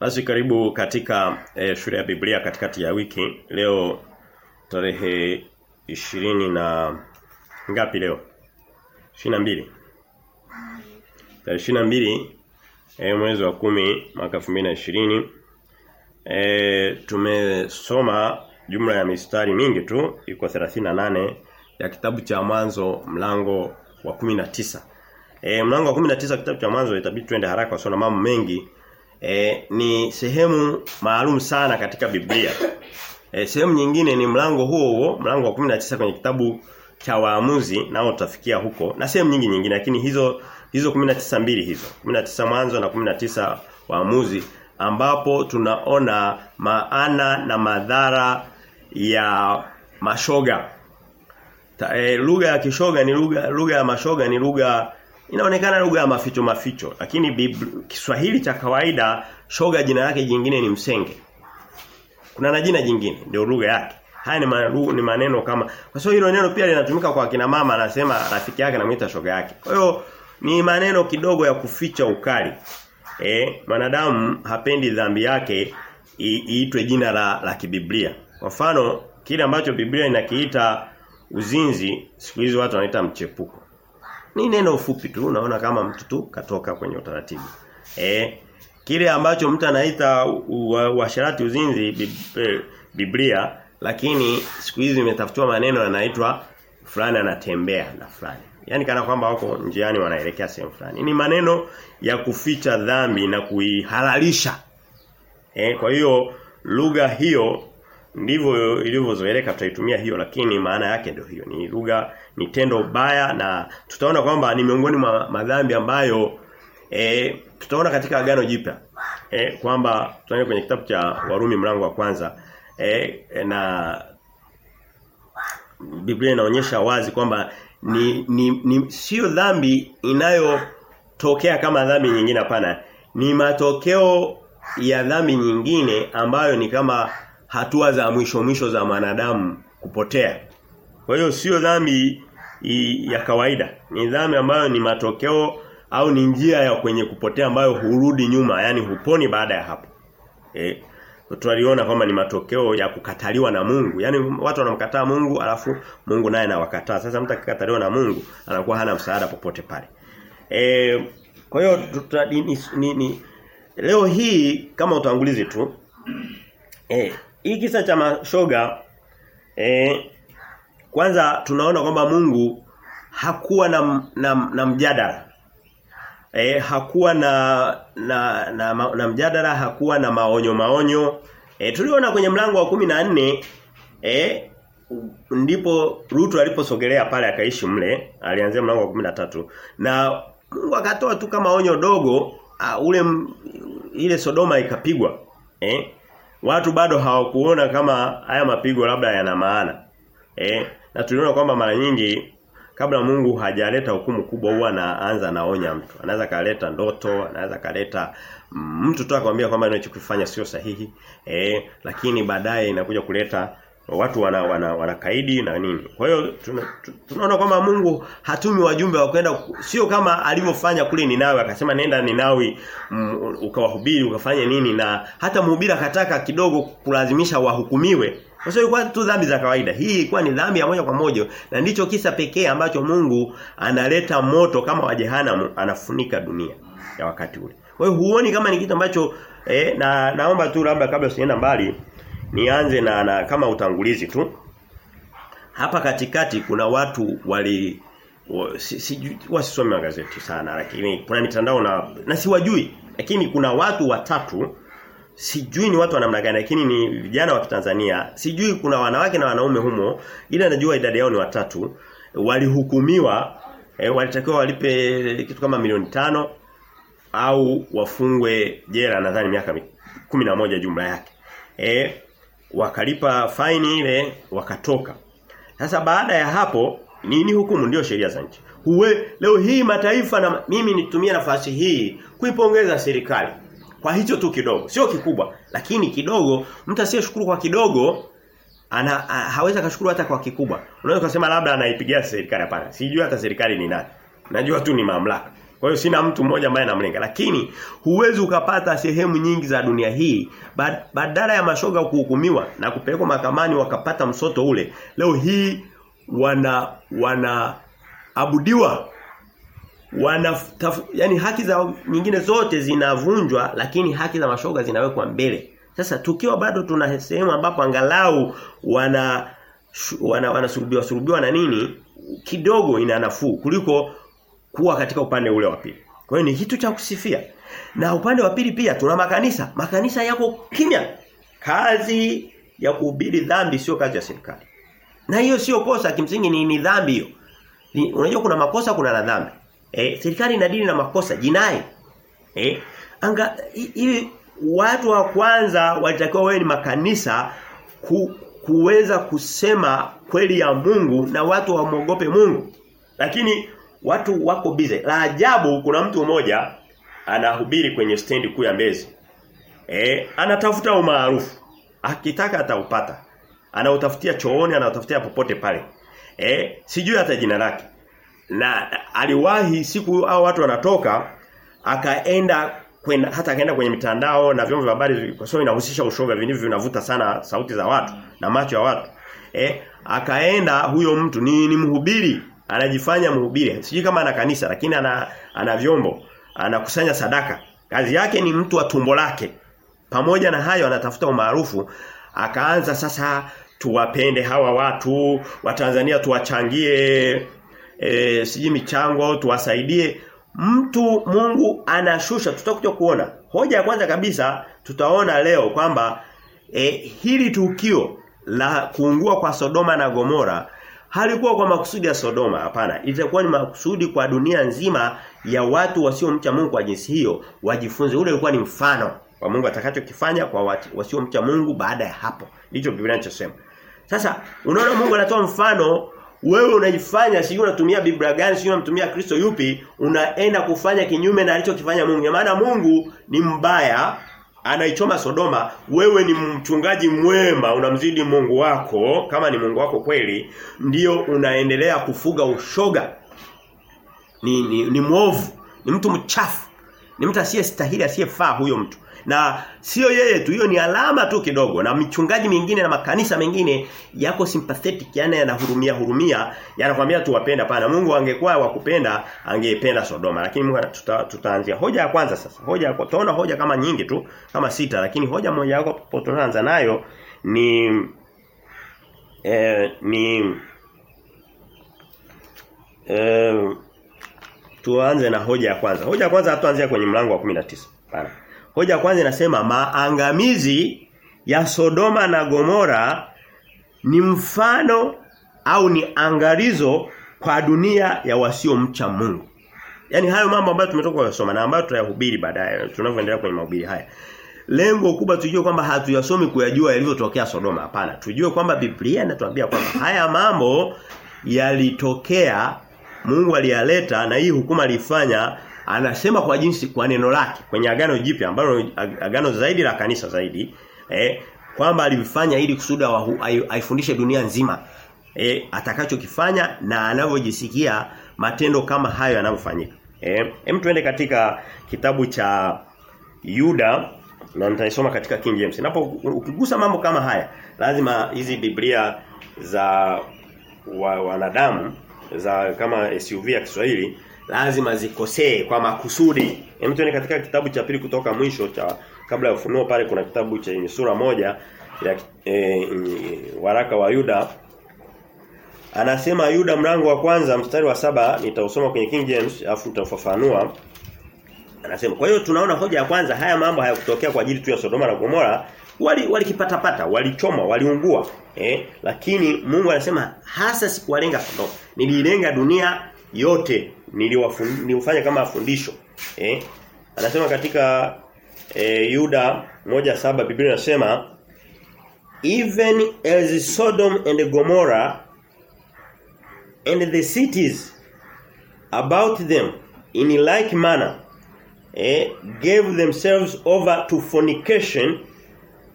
Basi karibu katika e, shule ya Biblia katikati ya wiki. Leo tarehe ishirini na ngapi leo? 22. Tarehe 22 e, mwezi wa kumi mwaka 2020. Eh tumesoma jumla ya mistari mingi tu iko 38 ya kitabu cha mwanzo mlango wa 19. E, mlango wa 19 kitabu cha mwanzo itabidi twende haraka kwa sababu mambo mengi. E, ni sehemu maalum sana katika Biblia. E, sehemu nyingine ni mlango huo huo, mlango wa 19 kwenye kitabu cha waamuzi nao tutafikia huko na sehemu nyingi nyingine lakini hizo hizo 19 mbili hizo 19 mwanzo na 19 waamuzi ambapo tunaona maana na madhara ya mashoga. E, lugha ya kishoga ni lugha lugha ya mashoga ni lugha inaonekana lugha ya maficho maficho lakini Biblia, Kiswahili cha kawaida shoga jina lake jingine ni msenge. Kuna na jina jingine ndio lugha yake. Haya ni, manu, ni maneno kama kwa sababu hilo neno pia linatumika kwa kina mama anasema rafiki yake anamuita shoga yake. Kwa hiyo ni maneno kidogo ya kuficha ukali. Eh, mwanadamu hapendi dhambi yake iitwe jina la la kibiblia. Kwa mfano, kile ambacho Biblia inakiita uzinzi, siku hizi watu wanaita mchepuko. Ni neno fupi tu, unaona kama mtu tu katoka kwenye utaratibu. Eh, kile ambacho mtu anaita washarati uzinzi Biblia, lakini siku hizi imetafutiwa maneno yanaitwa fulani anatembea na fulani. Yaani kana kwamba wako njiani wanaelekea sehemu fulani. Ni maneno ya kuficha dhambi na kuihalalisha. Eh, kwa hiyo lugha hiyo ndivyo ilivyozoeleka tutaitumia hiyo lakini maana yake ndio hiyo. Ni lugha ni tendo baya na tutaona kwamba ni miongoni mwa madhambi ambayo e, tutaona katika agano jipya. e, kwamba tunaenda kwenye kitabu cha Warumi mlango wa kwanza e, na Biblia inaonyesha wazi kwamba ni, ni, ni sio dhambi inayotokea kama dhambi nyingine hapana. Ni matokeo ya dhambi nyingine ambayo ni kama hatua za mwisho mwisho za mwanadamu kupotea. Kwa hiyo sio dhambi ya kawaida. Ni dhambi ambayo ni matokeo au ni njia ya kwenye kupotea ambayo hurudi nyuma, yani huponi baada ya hapo. Eh tunaliona kwamba ni matokeo ya kukataliwa na Mungu. Yaani watu wanamkataa Mungu alafu Mungu naye anawakataa. Sasa mtu akikataliwa na Mungu anakuwa hana msaada popote pale. E, kwa hiyo ni, ni, ni, leo hii kama utangulizi tu eh hii kisa cha mashoga eh kwanza tunaona kwamba Mungu hakuwa na na, na mjadala. Eh, hakuwa na na, na na na mjadala, hakuwa na maonyo maonyo. Eh, tuliona kwenye mlango wa kumi na nne eh ndipo Rutu aliposogelea pale akaishi mle, alianzia mlango wa kumi na tatu na Mungu akatoa tu kama onyo dogo, uh, ule ile Sodoma ikapigwa. Eh? Watu bado hawakuona kama haya mapigo labda yana maana. Eh? Na tuliona kwamba mara nyingi kabla Mungu hajaleta hukumu kubwa huwa anaanza anaonya mtu. Anaweza kaleta ndoto, anaweza kaleta mtu tu akwambia kwamba unachokifanya sio sahihi. Eh, lakini baadaye inakuja kuleta watu wana, wana, wana kaidi na nini. Kwa hiyo tuna, tunaona kwamba Mungu hatumi wajumbe wa kwenda sio kama alivyofanya kule Ninawi akasema nenda Ninawi mm, ukawahubiri ukafanye nini na hata mhubiri akataka kidogo kulazimisha wahukumiwe. Kwa sababu ilikuwa tu dhambi za kawaida. Hii ilikuwa ni dhambi ya moja kwa moja na ndicho kisa pekee ambacho Mungu analeta moto kama wa jehanamu anafunika dunia ya wakati ule. Kwa hiyo huoni kama ni kitu ambacho eh, na naomba tu labda kabla sienda mbali nianze na, na kama utangulizi tu. Hapa katikati kuna watu wali si, si, wasisome magazeti sana lakini kuna mitandao na na siwajui. Lakini kuna watu watatu sijui ni watu wa namna gani lakini ni vijana wa Tanzania sijui kuna wanawake na wanaume humo ila najua idadi yao ni watatu. Walihukumiwa e, walitakiwa walipe kitu kama milioni tano au wafungwe jela nadhani miaka kumi na moja jumla yake. E, wakalipa faini ile wakatoka. Sasa baada ya hapo nini hukumu? Ndio sheria za nchi. Huwe leo hii mataifa na mimi nitumie nafasi hii kuipongeza serikali. Kwa hicho tu kidogo sio kikubwa lakini kidogo mtu asiyeshukuru kwa kidogo ana hawezi kashukuru hata kwa kikubwa. Unaweza kusema labda anaipigia serikali hapana. Sijui hata serikali ni nani. Najua tu ni mamlaka Kwa hiyo sina mtu mmoja ambaye namlenga. Lakini huwezi ukapata sehemu nyingi za dunia hii badala ya mashoga kuhukumiwa na kupelekwa mahakamani wakapata msoto ule leo hii wana wana abudiwa wana tafu, yani haki za nyingine zote zinavunjwa lakini haki za mashoga zinawekwa mbele. Sasa tukiwa bado tuna sehemu ambapo angalau wana wana wanasurubiwa surubiwa na nini kidogo ina nafuu kuliko kuwa katika upande ule wa pili. Kwa hiyo ni kitu cha kusifia. Na upande wa pili pia tuna makanisa. Makanisa yako kimya. Kazi ya kuhubiri dhambi sio kazi ya serikali. Na hiyo sio kosa kimsingi ni, ni dhambi hiyo. Unajua kuna makosa kuna na dhambi. Eh, serikali inadili na makosa jinai. Eh, anga hivi watu wa kwanza walitakiwa wewe ni makanisa ku, kuweza kusema kweli ya Mungu na watu wamwogope Mungu. Lakini watu wako bize. La ajabu kuna mtu mmoja anahubiri kwenye stendi kuu ya Mbezi. Eh, anatafuta umaarufu. Akitaka ataupata. Anautafutia chooni, anautafutia popote pale. Eh, sijui hata jina lake. Na aliwahi siku au watu wanatoka akaenda kwenda hata akaenda kwenye mitandao na vyombo vya habari kwa sababu inahusisha ushoga vinivyo vinavuta sana sauti za watu na macho ya watu. Eh, akaenda huyo mtu ni, ni mhubiri anajifanya mhubiri. Sijui kama ana kanisa lakini ana ana vyombo, anakusanya sadaka. Kazi yake ni mtu wa tumbo lake. Pamoja na hayo anatafuta umaarufu, akaanza sasa tuwapende hawa watu, Watanzania tuwachangie e, siji michango, tuwasaidie. Mtu Mungu anashusha tutakuja kuona. Hoja ya kwanza kabisa tutaona leo kwamba e, hili tukio la kuungua kwa Sodoma na Gomora halikuwa kwa makusudi ya Sodoma hapana. Itakuwa ni makusudi kwa dunia nzima ya watu wasiomcha Mungu kwa jinsi hiyo wajifunze. Ule ulikuwa ni mfano wa Mungu atakachokifanya kwa wasiomcha Mungu baada ya hapo. Ndicho Biblia inachosema. Sasa unaona Mungu anatoa mfano wewe unaifanya sijui unatumia Biblia gani sijui unamtumia Kristo yupi unaenda kufanya kinyume na alichokifanya Mungu. Maana Mungu ni mbaya anaichoma Sodoma wewe ni mchungaji mwema unamzidi Mungu wako. Kama ni Mungu wako kweli ndio unaendelea kufuga ushoga. Ni ni, ni mwovu ni mtu mchafu ni mtu asiyestahili asiyefaa huyo mtu. Na sio yeye tu hiyo ni alama tu kidogo. Na michungaji mingine na makanisa mengine yako sympathetic yani yanahurumia hurumia yanakwambia tuwapenda. Pana Mungu angekuwa wakupenda angependa Sodoma. Lakini Mungu tuta, tutaanzia. Hoja ya kwanza sasa. Hoja ya tutaona hoja kama nyingi tu kama sita. Lakini hoja moja yako tunaanza nayo ni eh, ni eh, tuanze na hoja ya kwanza hoja ya kwanza hatuanzia kwenye mlango wa 19 pana Hoja ya kwanza inasema maangamizi ya Sodoma na Gomora ni mfano au ni angalizo kwa dunia ya wasiomcha Mungu. Yaani hayo mambo ambayo tumetoka kusoma na ambayo tutayahubiri baadaye tunavyoendelea kwenye mahubiri haya. Lengo kubwa tujue kwamba hatuyasomi kuyajua yalivyotokea Sodoma hapana. Tujue kwamba Biblia inatuambia kwamba haya mambo yalitokea Mungu aliyaleta na hii hukuma alifanya anasema kwa jinsi kwa neno lake kwenye agano jipya ambalo agano zaidi la kanisa zaidi eh kwamba alifanya ili kusudi aifundishe dunia nzima eh atakachokifanya na anavyojisikia matendo kama hayo yanavyofanyika. Eh hem tuende katika kitabu cha Yuda na nitaisoma katika King James. Napo ukigusa mambo kama haya lazima hizi Biblia za wa, wanadamu za kama SUV ya Kiswahili lazima zikosee kwa makusudi. Hem tuone katika kitabu cha pili kutoka mwisho cha kabla ya ufunuo pale kuna kitabu cha sura moja ya e, waraka wa Yuda Anasema Yuda mlango wa kwanza mstari wa saba nitausoma kwenye King James afu nitafafanua. Anasema kwa hiyo tunaona hoja ya kwanza haya mambo hayakutokea kwa ajili tu ya Sodoma na Gomora wali walikipatapata walichoma waliungua eh lakini Mungu anasema hasa sikuwalenga Sodoma nililenga dunia yote niliwafanya kama fundisho eh. Anasema katika eh, Yuda moja saba Biblia inasema even as Sodom and Gomorrah and the cities about them in like manner eh, gave themselves over to fornication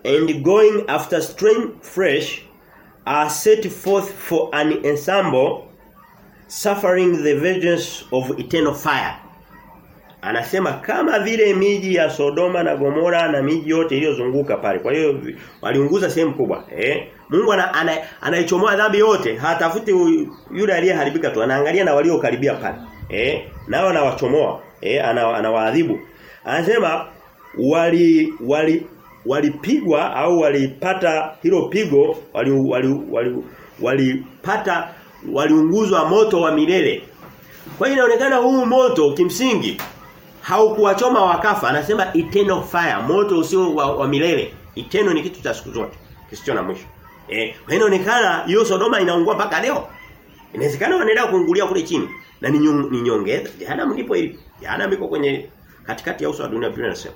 and going after strange fresh are set forth for an ensemble suffering the vengeance of eternal fire. anasema kama vile miji ya Sodoma na Gomora na miji yote iliyozunguka pale. Kwa hiyo waliunguza sehemu kubwa. Eh? Mungu anaichomoa ana, ana dhambi yote, hatafuti yule aliyeharibika tu, anaangalia na waliokaribia pale. Eh? Nao anawachomoa. Eh? Anawaadhibu. Anasema wali wali walipigwa au walipata hilo pigo wali wali wali walipata waliunguzwa moto wa milele. Kwa hiyo inaonekana huu moto kimsingi haukuwachoma wakafa. Anasema eternal fire moto usio wa, wa milele. Eternal ni kitu cha siku zote kisicho na mwisho. Eh inaonekana hiyo Sodoma inaungua mpaka leo. Inawezekana wanaendelea kuungulia kule chini. Na ni, nyong, nyongeza jehanamu ndipo ili jehanamu iko kwenye katikati ya uso wa dunia Biblia inasema.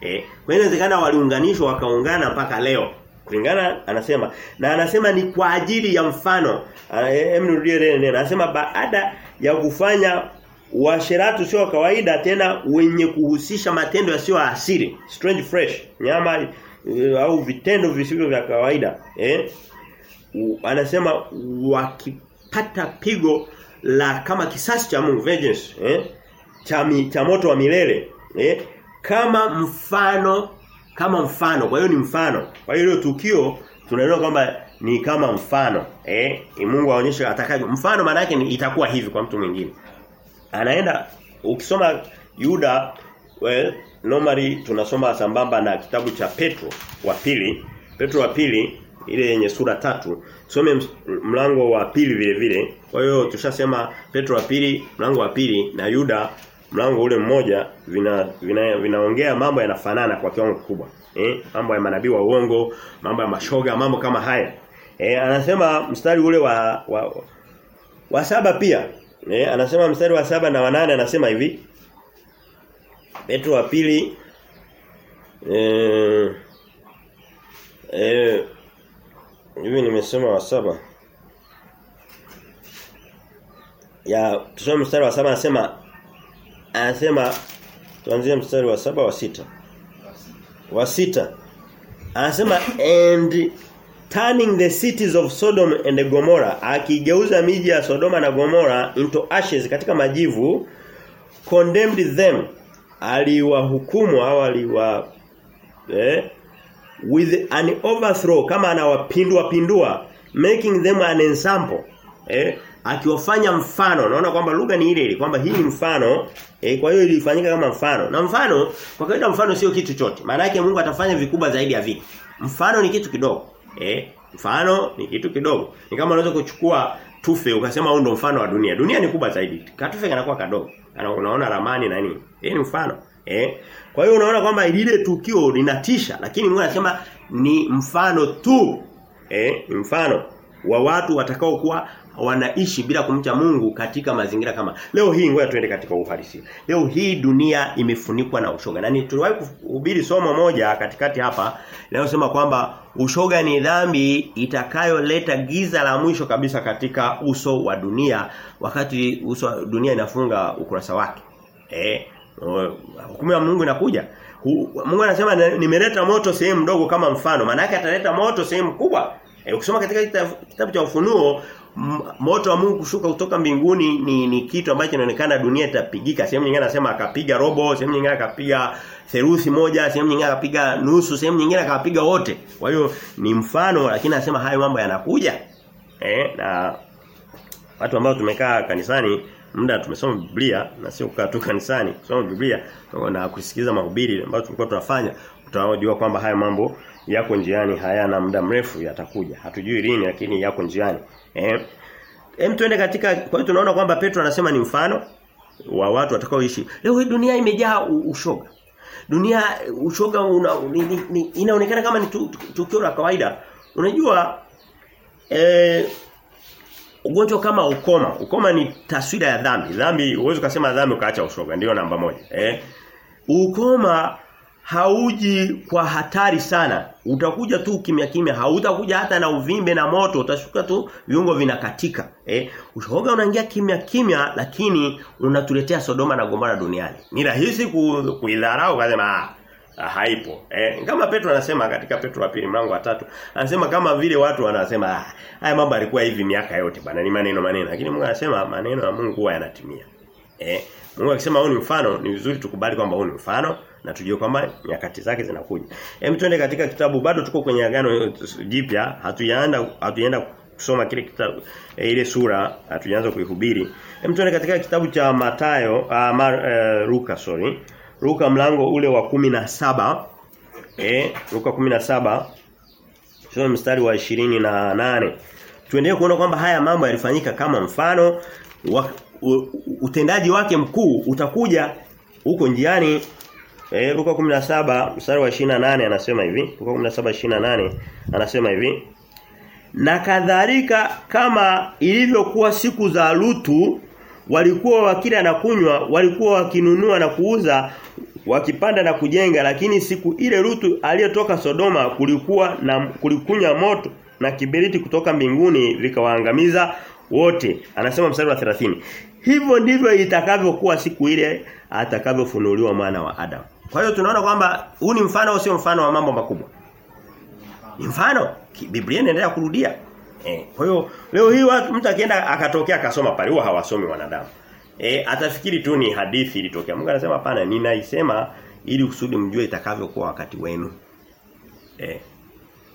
Eh kwa hiyo inawezekana waliunganishwa wakaungana mpaka leo kulingana anasema na anasema ni kwa ajili ya mfano hem nirudie anasema baada ya kufanya washeratu sio kawaida tena wenye kuhusisha matendo yasiyo asili, strange fresh, nyama uh, au vitendo visivyo vya kawaida, eh? U, anasema wakipata pigo la kama kisasi cha Mungu vengeance, eh? Cha, mi, cha moto wa milele, eh? Kama mfano kama mfano. Kwa hiyo ni mfano. Kwa hiyo hilo tukio tunaelewa kwamba ni kama mfano, eh? Mungu aonyeshe atakaje. Mfano maana yake itakuwa hivi kwa mtu mwingine anaenda ukisoma Yuda well normally tunasoma sambamba na kitabu cha Petro wa pili Petro wa pili ile yenye sura tatu some mlango wa pili vile vile kwa hiyo tushasema Petro wa pili mlango wa pili na Yuda mlango ule mmoja vina vina vinaongea mambo yanafanana kwa kiwango kikubwa eh mambo ya manabii wa uongo mambo ya mashoga mambo kama haya eh anasema mstari ule wa wa, wa saba pia Eh, anasema mstari wa saba na wanane anasema hivi. Petro wa pili eh eh hivi nimesema wa saba. Ya tusome mstari wa saba anasema anasema tuanzie mstari wa saba wa sita. Wa sita. Anasema and turning the cities of Sodom and gomora akigeuza miji ya Sodoma na Gomora into ashes katika majivu condemned them aliwahukumu au aliwa eh, with an overthrow kama anawapindua pindua making them an example eh, akiwafanya mfano naona kwamba lugha ni ile ile kwamba hii ni mfano eh, kwa hiyo ilifanyika kama mfano na mfano kwa kawaida mfano sio kitu chote maana yake Mungu atafanya vikubwa zaidi ya vile mfano ni kitu kidogo Eh, mfano ni kitu kidogo. Ni kama unaweza kuchukua tufe ukasema huu ndo mfano wa dunia. Dunia ni kubwa zaidi. Katufe kanakuwa kadogo. Kana unaona ramani na nini? Eh ni mfano. Eh. Kwa hiyo unaona kwamba lile tukio linatisha lakini Mungu anasema ni mfano tu. Eh, mfano wa watu watakao kuwa wanaishi bila kumcha Mungu katika mazingira kama leo hii ngoja tuende katika uhalisia. Leo hii dunia imefunikwa na ushoga. Na tuliwahi kuhubiri somo moja katikati hapa linalosema kwamba ushoga ni dhambi itakayoleta giza la mwisho kabisa katika uso wa dunia wakati uso wa dunia inafunga ukurasa wake. Eh hukumu ya Mungu inakuja. Mungu anasema nimeleta moto sehemu ndogo kama mfano. Maana yake ataleta moto sehemu kubwa. E, ukisoma katika kitabu cha ufunuo moto wa Mungu kushuka kutoka mbinguni ni, ni kitu ambacho inaonekana dunia itapigika. Sehemu nyingine anasema akapiga robo, sehemu nyingine akapiga theruthi moja, sehemu nyingine akapiga nusu, sehemu nyingine akapiga wote. Kwa hiyo ni mfano lakini anasema hayo mambo yanakuja. Eh, na watu ambao tumekaa kanisani muda tumesoma Biblia na sio kukaa tu kanisani, kusoma Biblia na kusikiliza mahubiri ambayo tulikuwa tunafanya, utaojua kwamba haya mambo yako njiani hayana muda mrefu yatakuja. Hatujui lini lakini yako njiani. Eh. Hem tuende katika kwa hiyo tunaona kwamba Petro anasema ni mfano wa watu watakaoishi. Leo hii dunia imejaa ushoga. Dunia ushoga una, ni, ni, ni, inaonekana kama ni tukio la kawaida. Unajua eh ugonjwa kama ukoma. Ukoma ni taswira ya dhambi. Dhambi uwezo kusema dhambi ukaacha ushoga. Ndio namba moja. Eh. Ukoma hauji kwa hatari sana. Utakuja tu kimya kimya, hautakuja hata na uvimbe na moto, utashuka tu viungo vinakatika. Eh, ushoga unaingia kimya kimya lakini unatuletea Sodoma na Gomora duniani. Ni rahisi ku, kuidharau kasema ah, haipo. Eh, kama Petro anasema katika Petro wa pili mlango wa tatu anasema kama vile watu wanasema ah, haya mambo yalikuwa hivi miaka yote bana ni maneno maneno lakini Mungu anasema maneno ya Mungu huwa yanatimia. Eh, Mungu akisema huu ni mfano ni vizuri tukubali kwamba huu ni mfano na tujue kwamba nyakati zake zinakuja. Hem twende katika kitabu bado tuko kwenye agano jipya hatujaenda hatujaenda kusoma kile kitabu e, ile sura hatujaanza kuihubiri. Hem twende katika kitabu cha Matayo uh, Mar, uh, Luka sorry. Luka mlango ule wa kumi na saba eh Luka 17 Tusome mstari wa ishirini na nane Tuendelee kuona kwamba haya mambo yalifanyika kama mfano wa, u, utendaji wake mkuu utakuja huko njiani eh Luka 17 mstari wa 28 anasema hivi. Luka 17:28 anasema hivi. Na kadhalika kama ilivyokuwa siku za Lutu walikuwa wakila na kunywa walikuwa wakinunua na kuuza wakipanda na kujenga lakini siku ile Lutu aliyotoka Sodoma kulikuwa na kulikunya moto na kibiriti kutoka mbinguni vikawaangamiza wote. Anasema mstari wa 30 hivyo ndivyo itakavyokuwa siku ile atakavyofunuliwa mwana wa Adam kwa hiyo tunaona kwamba huu ni mfano au sio mfano wa mambo makubwa? Ni mfano. Biblia inaendelea kurudia. Eh kwa hiyo leo hii watu mtu akienda akatokea akasoma pale huwa hawasomi wanadamu. Eh atafikiri tu ni hadithi ilitokea. Mungu anasema hapana ninaisema ili kusudi mjue itakavyokuwa wakati wenu. Eh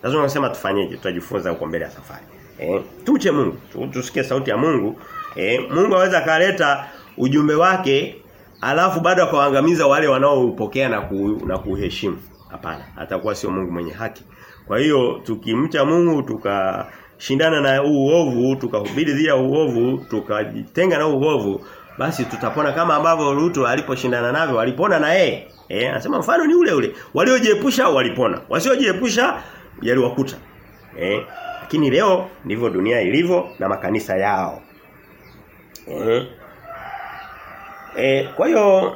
lazima unasema tufanyeje? Tutajifunza huko mbele ya safari. Eh tuche Mungu. Tusikie sauti ya Mungu. Eh Mungu aweza kaleta ujumbe wake alafu bado akawaangamiza wale wanaoupokea na ku, na kuheshimu. Hapana atakuwa sio Mungu mwenye haki. Kwa hiyo tukimcha Mungu tukashindana na uovu tukahubiri dhidi ya uovu tukajitenga na uovu basi tutapona kama ambavyo Lutu aliposhindana navyo walipona na yeye. Eh anasema mfano ni ule ule. Waliojiepusha walipona. Wasiojiepusha yaliwakuta. Eh lakini leo ndivyo dunia ilivyo na makanisa yao. Eh eh kwa hiyo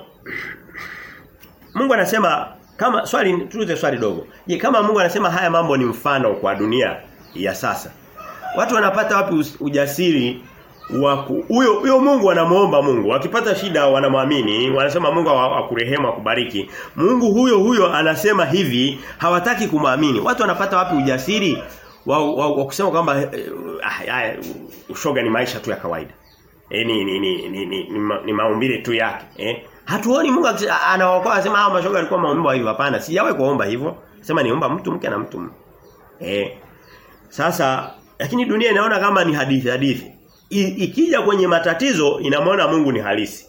Mungu anasema kama swali tuuze swali dogo. Je, kama Mungu anasema haya mambo ni mfano kwa dunia ya sasa. Watu wanapata wapi ujasiri wa huyo huyo Mungu anamuomba Mungu. Wakipata shida wanamwamini, wanasema Mungu akurehemu akubariki. Mungu huyo huyo anasema hivi, hawataki kumwamini. Watu wanapata wapi ujasiri wa, wa, wa kusema kwamba ah, ushoga ni maisha tu ya kawaida. Eh ni ni ni ni, ni, ni, ni maumbile tu yake, eh? Hatuoni Mungu anaokoa anasema hao mashoga alikuwa maomba hivyo hapana. Sijawahi kuomba hivyo. Sema niomba mtu mke na mtu. Eh. Sasa lakini dunia inaona kama ni hadithi hadithi. I, ikija kwenye matatizo inamwona Mungu ni halisi.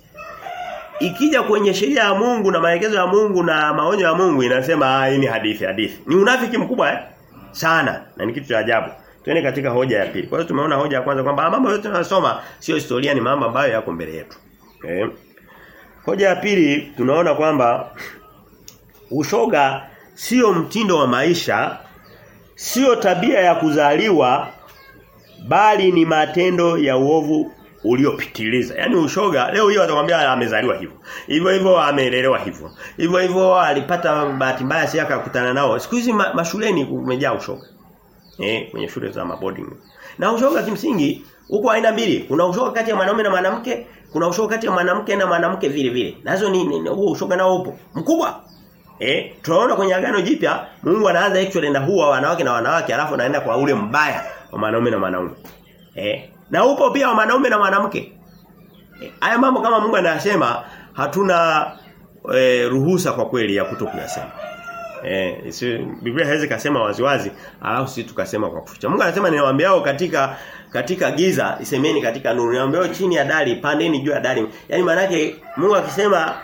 Ikija kwenye sheria ya Mungu na maelekezo ya Mungu na maonyo ya Mungu inasema hii ni hadithi hadithi. Ni unafiki mkubwa eh? Sana na ni kitu cha ajabu. Tuende katika hoja ya pili. Kwa hiyo tumeona hoja ya kwanza kwamba mambo yote tunayosoma sio historia ni mambo ambayo yako mbele yetu. Okay. Hoja ya pili tunaona kwamba ushoga sio mtindo wa maisha, sio tabia ya kuzaliwa bali ni matendo ya uovu uliopitiliza. Yaani ushoga leo hiyo atakwambia amezaliwa hivyo. Hivyo hivyo amelelewa hivyo. Hivyo hivyo alipata bahati mbaya si akakutana nao. Siku hizi ma, mashuleni kumejaa ushoga. Eh, kwenye shule za maboarding. Na ushoga kimsingi huko aina mbili. Kuna ushoga kati ya mwanaume na mwanamke, kuna ushoga kati ya mwanamke na mwanamke vile vile. Nazo ni huo ushoga nao upo. Mkubwa. Eh, tunaona kwenye agano jipya Mungu anaanza actually na huwa wanawake na wanawake alafu anaenda kwa ule mbaya wa mwanaume na mwanaume. Eh, na upo pia wa mwanaume na mwanamke. Eh, haya mambo kama Mungu anasema hatuna e, ruhusa kwa kweli ya kutokuyasema. Eh, isi, Biblia haiwezi kasema waziwazi alafu sisi tukasema kwa kuficha. Mungu anasema niwaambiao katika katika giza isemeni katika nuru. Niwaambiao chini ya dari pandeni juu ya dari. Yaani maana yake Mungu akisema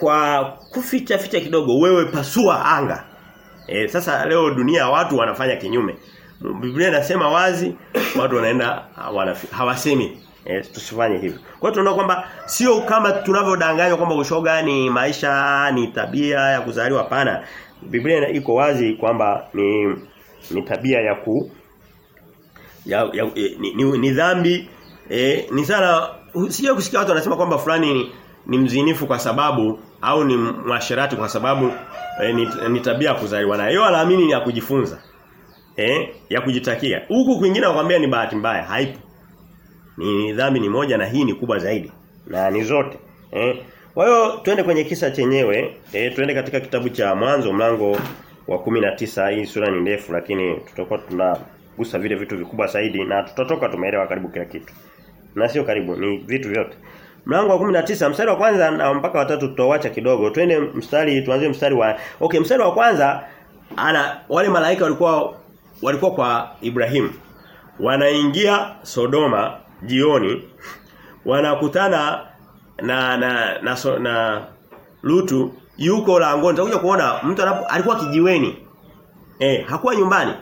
kwa kuficha ficha kidogo wewe pasua anga. E, sasa leo dunia watu wanafanya kinyume. Biblia inasema wazi watu wanaenda hawasemi e, tusifanye hivyo. Kwa hiyo tunaona kwamba sio kama tunavyodanganywa kwamba ushoga ni maisha ni tabia ya kuzaliwa pana Biblia iko wazi kwamba ni ni tabia ya ku ya, ya ni, ni, ni dhambi eh, ni sana sio kusikia watu wanasema kwamba fulani ni, ni mzinifu kwa sababu au ni mwasherati kwa sababu eh, ni, ni tabia ya kuzaliwa nayo. Hiyo alaamini ni ya kujifunza. Eh, ya kujitakia. Huku kwingine wakwambia ni bahati mbaya, haipo. Ni dhambi ni moja na hii ni kubwa zaidi. Na ni zote. Eh. Kwa hiyo twende kwenye kisa chenyewe, eh twende katika kitabu cha Mwanzo mlango wa 19. Hii sura ni ndefu lakini tutakuwa tunagusa vile vitu vikubwa zaidi na tutatoka tumeelewa karibu kila kitu. Na sio karibu, ni vitu vyote. mlango wa 19 mstari wa kwanza na mpaka watatu tutauacha kidogo. Twende mstari tuanze mstari wa Okay, mstari wa kwanza ana wale malaika walikuwa walikuwa kwa Ibrahimu. Wanaingia Sodoma jioni wanakutana na na na, so, na Lutu yuko langoni. Utakuja kuona mtu anapo alikuwa kijiweni. Eh, hakuwa nyumbani.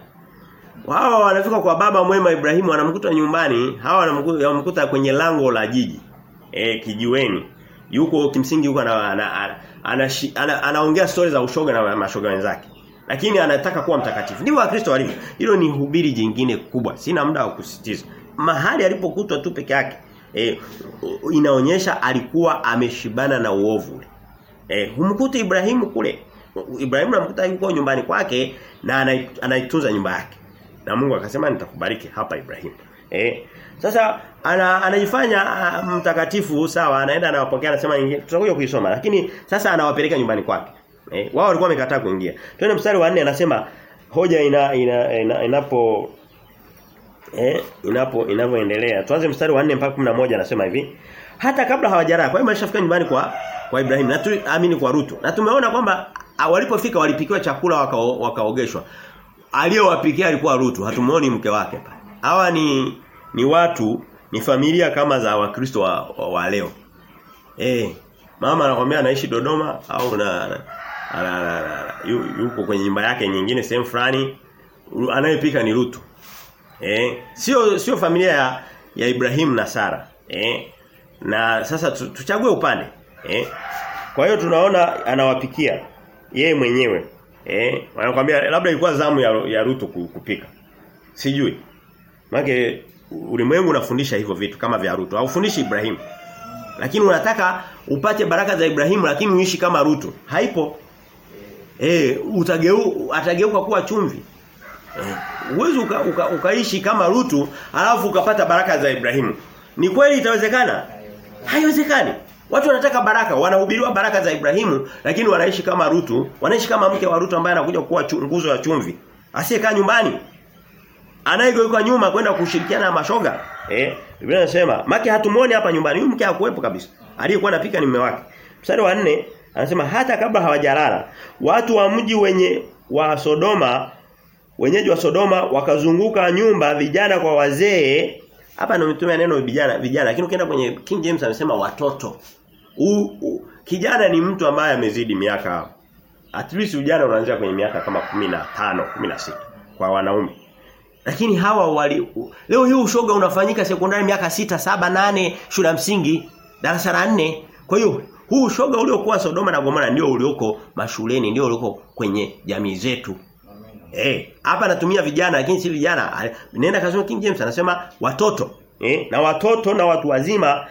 Hawa wanafika kwa baba mwema Ibrahimu wanamkuta nyumbani, hawa wanamkuta, kwenye lango la jiji. Eh, kijiweni. Yuko kimsingi yuko ana ana, ana, ana, stori za ushoga na mashoga wenzake. Lakini anataka kuwa mtakatifu. Ndivyo Wakristo walivyo. Hilo ni hubiri jingine kubwa. Sina muda wa kusisitiza. Mahali alipokutwa tu peke yake e, inaonyesha alikuwa ameshibana na uovu ule. Eh, humkuta Ibrahimu kule. Ibrahimu anamkuta yuko nyumbani kwake na anaitunza nyumba yake. Na Mungu akasema nitakubariki hapa Ibrahimu. Eh, sasa ana, anajifanya uh, mtakatifu sawa anaenda anawapokea anasema tutakuja kuisoma lakini sasa anawapeleka nyumbani kwake. Eh, wao walikuwa wamekataa kuingia. Twende mstari wa 4 anasema hoja ina, ina, ina inapo eh inapo inavyoendelea. Tuanze mstari wa 4 mpaka 11 anasema hivi. Hata kabla hawajaraa kwa hiyo walishafika nyumbani kwa kwa Ibrahim na tuamini kwa Rutu. Na tumeona kwamba walipofika walipikiwa chakula wakaogeshwa. Waka Aliyowapikia alikuwa Rutu, hatumuoni mke wake pale. Hawa ni ni watu, ni familia kama za Wakristo wa, wa, wa leo. Eh, mama anakuambia anaishi Dodoma au na, na, na yu, yuko kwenye nyumba yake nyingine sehemu fulani anayepika ni Rutu. Eh, sio sio familia ya, ya Ibrahim na Sara. Eh, na sasa tuchague upande. Eh? Kwa hiyo tunaona anawapikia yeye mwenyewe. Eh, wanakuambia labda ilikuwa zamu ya, ya Ruto kupika. Sijui. Maana ulimwengu unafundisha hivyo vitu kama vya Ruto. Haufundishi Ibrahim. Lakini unataka upate baraka za Ibrahimu lakini uishi kama Ruto. Haipo. Eh, utageu atageuka kuwa chumvi. Uwezi uka, uka, ukaishi kama rutu alafu ukapata baraka za Ibrahimu. Ni kweli itawezekana? Haiwezekani. Watu wanataka baraka, wanahubiriwa baraka za Ibrahimu lakini wanaishi kama Rutu, wanaishi kama mke wa Rutu ambaye anakuja kuwa nguzo ya chumvi. Asiyekaa nyumbani. Anayegeuka nyuma kwenda kushirikiana na mashoga. Eh, Biblia inasema, "Make hatumuoni hapa nyumbani, huyu mke hakuwepo kabisa. Aliyekuwa anapika ni mume wake." Mstari wa nne anasema hata kabla hawajalala, watu wa mji wenye wa Sodoma, wenyeji wa Sodoma wakazunguka nyumba vijana kwa wazee. Hapa nimetumia neno vijana, vijana, lakini ukienda kwenye King James amesema watoto. U, u, kijana ni mtu ambaye amezidi miaka at least ujana unaanzia kwenye miaka kama 15, 16 kwa wanaume. Lakini hawa wali u, leo hii ushoga unafanyika sekondari miaka sita, saba, nane shule ya msingi, darasa la 4. Kwa hiyo huu ushoga uliokuwa Sodoma na Gomora ndio ulioko mashuleni, ndio ulioko kwenye jamii zetu. Eh, hapa anatumia vijana lakini si vijana. Nenda kasoma King James anasema watoto. Eh, na watoto na watu wazima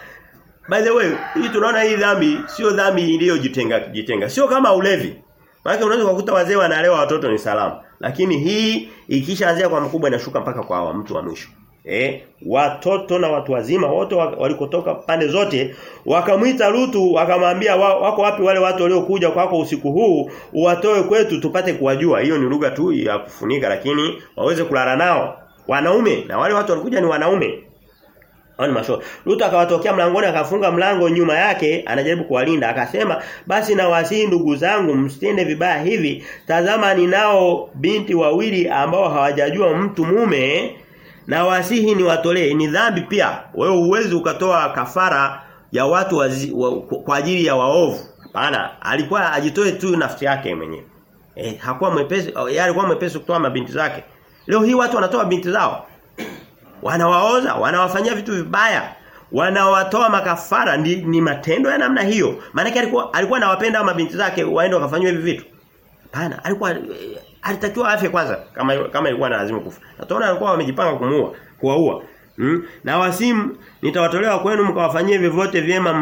By the way, hii tunaona hii dhambi sio dhambi iliyojitenga jitenga. Sio kama ulevi. Maana unaweza kukuta wazee wanalewa watoto ni salamu Lakini hii ikishaanzia kwa mkubwa inashuka mpaka kwa mtu wa mwisho. Eh, watoto na watu wazima wote walikotoka pande zote wakamwita Rutu wakamwambia wako wapi wale watu waliokuja kwako usiku huu uwatoe kwetu tupate kuwajua. Hiyo ni lugha tu ya kufunika lakini waweze kulala nao. Wanaume na wale watu walikuja ni wanaume. Ani masho. Akawatokea mlangoni akafunga mlango nyuma yake anajaribu kuwalinda akasema basi na wasii ndugu zangu msitende vibaya hivi tazama ninao binti wawili ambao hawajajua mtu mume na wasihi ni watolee ni dhambi pia. Wewe uwezi ukatoa kafara ya watu wazi, wa, kwa ajili ya waovu. Hapana alikuwa ajitoe tu nafsi yake mwenyewe. Eh hakuwa mwepesi yeye alikuwa mwepesi kutoa mabinti zake. Leo hii watu wanatoa binti zao. Wanawaoza wanawafanyia vitu vibaya. Wanawatoa makafara. Ni, ni matendo ya namna hiyo. Maana alikuwa alikuwa anawapenda mabinti zake waende wakafanywe hivi vitu. Hapana alikuwa alitakiwa afe kwanza kama kama ilikuwa lazima kufa. Na alikuwa wamejipanga kumuua kuwaua. Hmm? Na wasimu nitawatolea kwenu mkawafanyie vyovyote vyema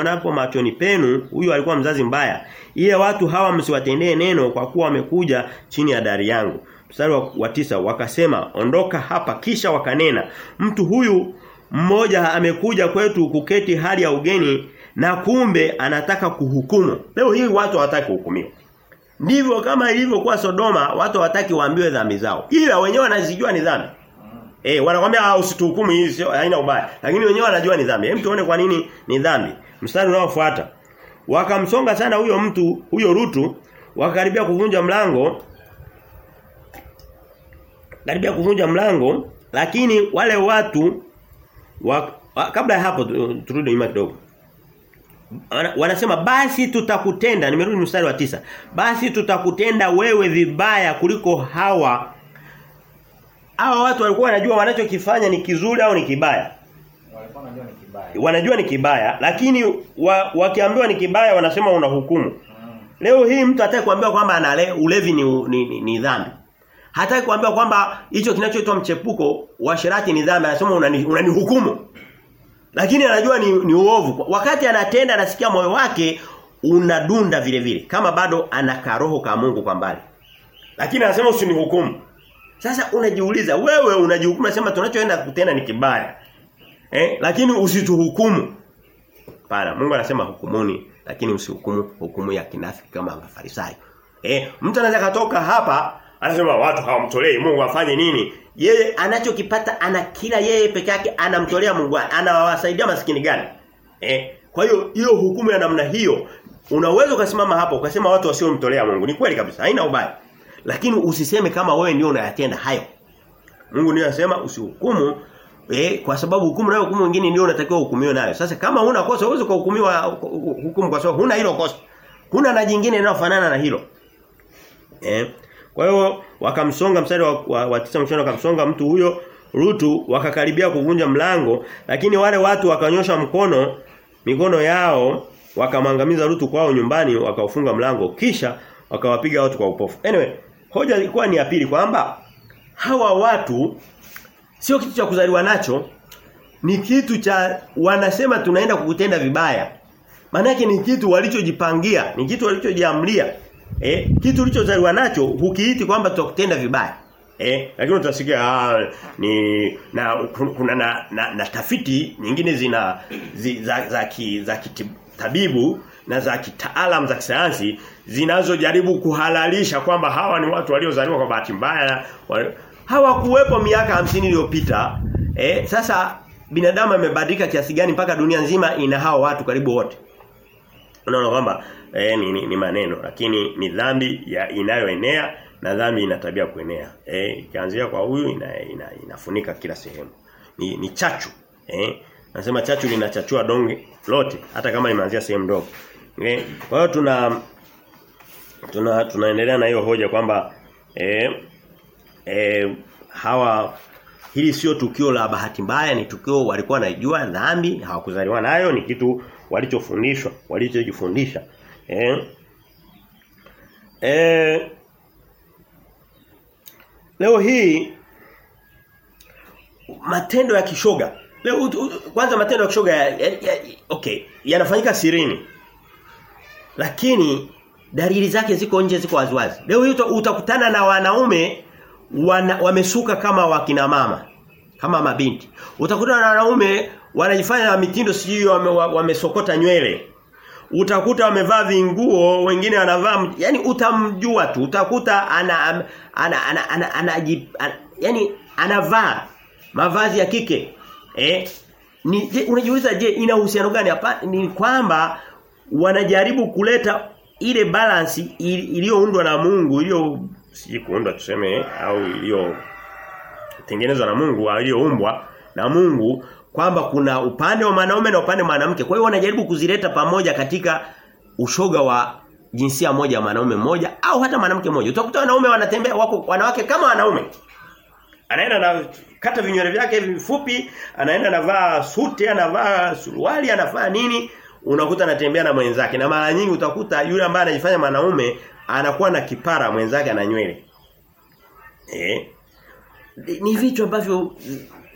mnapo machoni penu. Huyu alikuwa mzazi mbaya. Ile watu hawa msiwatendee neno kwa kuwa wamekuja chini ya dari yangu. Mstari wa tisa wakasema ondoka hapa. Kisha wakanena mtu huyu mmoja amekuja kwetu kuketi hali ya ugeni na kumbe anataka kuhukumu. Leo hii watu hawataki kuhukumiwa ndivyo kama ilivyokuwa Sodoma watu hawataki waambiwe dhambi zao ila wenyewe wanazijua ni dhambi Eh wanakuambia ah usituhukumu hii sio haina ubaya. Lakini wenyewe wanajua ni dhambi. Hem tuone kwa nini ni dhambi. Mstari unaofuata. Wakamsonga sana huyo mtu, huyo Rutu, wakaribia kuvunja mlango. Karibia kuvunja mlango, lakini wale watu wa, wa, kabla ya hapo turudi nyuma kidogo. Wana, wanasema basi tutakutenda nimerudi mstari wa tisa basi tutakutenda wewe vibaya kuliko hawa. Hawa watu walikuwa wanajua wanachokifanya ni kizuri au ni kibaya. Walikuwa wanajua ni kibaya. wanajua ni kibaya lakini wa, wakiambiwa ni kibaya wanasema una hukumu. Hmm. leo hii mtu hataki kuambiwa kwamba ana ulevi ni, ni, ni, ni dhambi. Hataki kuambiwa kwamba hicho kinachoitwa mchepuko wa sherati ni dhambi anasema unani, unanihukumu lakini anajua ni, ni uovu. Wakati anatenda anasikia moyo wake unadunda vile vile. Kama bado ana karoho ka Mungu kwa mbali. Lakini anasema usinihukumu. Sasa unajiuliza wewe unajihukumu unasema tunachoenda kutenda ni kibaya. Eh lakini usituhukumu. Pana Mungu anasema hukumuni lakini usihukumu hukumu ya kinafiki kama mafarisayo. Eh, mtu anaweza katoka hapa anasema watu hawamtolei Mungu afanye nini? Yeye anachokipata ana kila yeye peke yake anamtolea Mungu, anawasaidia maskini gani? Eh, kwa hiyo hiyo hukumu ya namna hiyo unaweza ukasimama hapo ukasema watu wasiomtolea Mungu. Ni kweli kabisa, haina ubaya. Lakini usiseme kama wewe ndio unayatenda hayo. Mungu ndiye anasema usihukumu Eh, kwa sababu hukumu nayo hukumu nyingine ndio unatakiwa hukumiwe nayo. Sasa kama huna kosa uweze kuhukumiwa hukumu kwa sababu huna hilo kosa. Huna na jingine linalofanana na hilo. Eh. Kwa hiyo wakamsonga mstari wa, wa, wa tisa mshono wakamsonga mtu huyo Rutu wakakaribia kuvunja mlango lakini wale watu wakanyosha mkono mikono yao wakamwangamiza Rutu kwao nyumbani wakaufunga mlango kisha wakawapiga watu kwa upofu. Anyway, hoja ilikuwa ni ya pili kwamba hawa watu sio kitu cha kuzaliwa nacho ni kitu cha wanasema tunaenda kukutenda vibaya maana ni kitu walichojipangia ni kitu walichojiamlia eh kitu ulichozaliwa nacho hukiiti kwamba tutakutenda vibaya. Eh lakini utasikia ah, ni na kuna na, na, na tafiti nyingine zina zi, za za, ki, za kitabibu na za kitaalam za kisayansi zinazojaribu kuhalalisha kwamba hawa ni watu waliozaliwa kwa bahati mbaya hawakuwepo miaka hamsini iliyopita. Eh sasa binadamu amebadilika kiasi gani mpaka dunia nzima ina hao watu karibu wote? Unaona kwamba eh, ni, ni, ni maneno lakini ni dhambi ya inayoenea na dhambi ina tabia kuenea. Eh ikianzia kwa huyu ina, ina, inafunika kila sehemu. Ni, ni chachu. Eh nasema chachu linachachua donge lote hata kama imeanzia sehemu ndogo. Eh kwa hiyo tuna tuna tunaendelea na hiyo hoja kwamba eh eh, hawa hili sio tukio la bahati mbaya ni tukio walikuwa wanajua dhambi hawakuzaliwa nayo ni kitu walichofundishwa walichojifundisha eh eh leo hii matendo ya kishoga leo ut- ut- kwanza matendo ya kishoga ya, ya, ya, okay yanafanyika sirini lakini dalili zake ziko nje ziko waziwazi. Leo hii utakutana na wanaume wana, wamesuka kama wakina mama kama mabinti. Utakutana na wanaume wanajifanya na mitindo sijui wame, wa- wamesokota nywele. Utakuta wamevaa vinguo, wengine wanavaa yani utamjua tu. Utakuta ana ana ana, ana, ana, ana, ana yani anavaa mavazi ya kike. Eh? Ni je, unajiuliza je ina uhusiano gani hapa? Ni kwamba wanajaribu kuleta ile balance ili- iliyoundwa na Mungu, iliyo siji kuundwa tuseme au iliyo tengenezwa na Mungu au iliyoumbwa na Mungu kwamba kuna upande wa mwanaume na upande wa mwanamke. Kwa hiyo wanajaribu kuzileta pamoja katika ushoga wa jinsia moja mwanaume mmoja au hata mwanamke mmoja. Utakuta wanaume wanatembea wako wanawake kama wanaume. Anaenda na kata vinywele vyake vifupi, anaenda anavaa suti, anavaa suruali, anavaa nini? Unakuta anatembea na mwenzake. Na mara nyingi utakuta yule ambaye anajifanya mwanaume anakuwa na kipara mwenzake ana nywele. Eh? Ni vitu ambavyo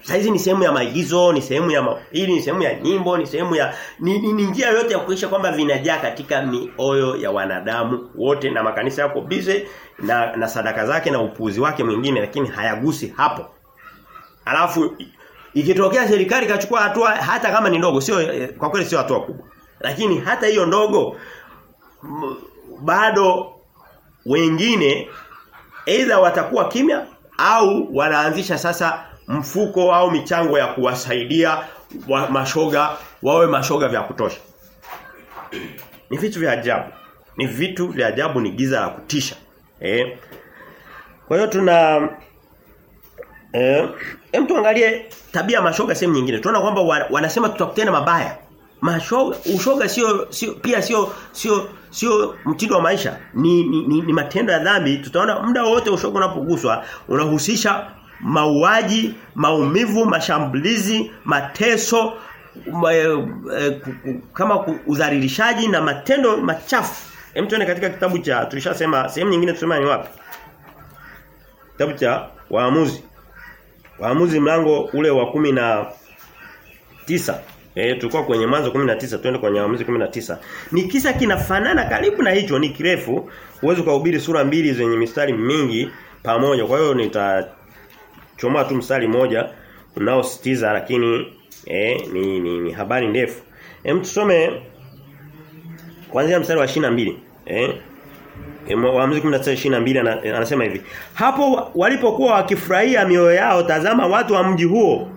saizi ni sehemu ya maigizo, ni sehemu ya mapili, ni sehemu ya nyimbo, ni sehemu ya ni, ni, ni njia yote ya kuhakikisha kwamba vinajaa katika mioyo ya wanadamu wote na makanisa yako bize na na sadaka zake na upuuzi wake mwingine lakini hayagusi hapo. Alafu ikitokea serikali kachukua hatua hata kama ni ndogo sio eh, kwa kweli sio hatua kubwa. Lakini hata hiyo ndogo bado wengine aidha watakuwa kimya au wanaanzisha sasa mfuko au michango ya kuwasaidia wa mashoga wawe mashoga vya kutosha. Ni vitu vya ajabu. Ni vitu vya ajabu ni giza la kutisha. Eh. Kwa hiyo tuna eh hem tuangalie tabia mashoga sehemu nyingine. Tunaona kwamba wanasema tutakutana mabaya. Mashoga ushoga sio sio pia sio sio sio mtindo wa maisha. Ni ni, ni, ni matendo ya dhambi. Tutaona muda wote ushoga unapoguswa unahusisha mauaji, maumivu, mashambulizi, mateso, ma, e, kama udhalilishaji na matendo machafu. Hem tuone katika kitabu cha tulishasema sehemu nyingine tusema ni wapi? Kitabu cha Waamuzi. Waamuzi mlango ule wa kumi na tisa Eh tulikuwa kwenye mwanzo 19 twende kwenye Waamuzi 19. Ni kisa kinafanana karibu na hicho ni kirefu. Uwezo kuhubiri sura mbili zenye mistari mingi pamoja. Kwa hiyo nitachomoa tu mstari moja unaositiza lakini eh ni, ni, ni habari ndefu. Hem tusome kuanzia mstari wa 22. Eh Waamuzi 19:22 anasema hivi. Hapo walipokuwa wakifurahia mioyo yao tazama watu wa mji huo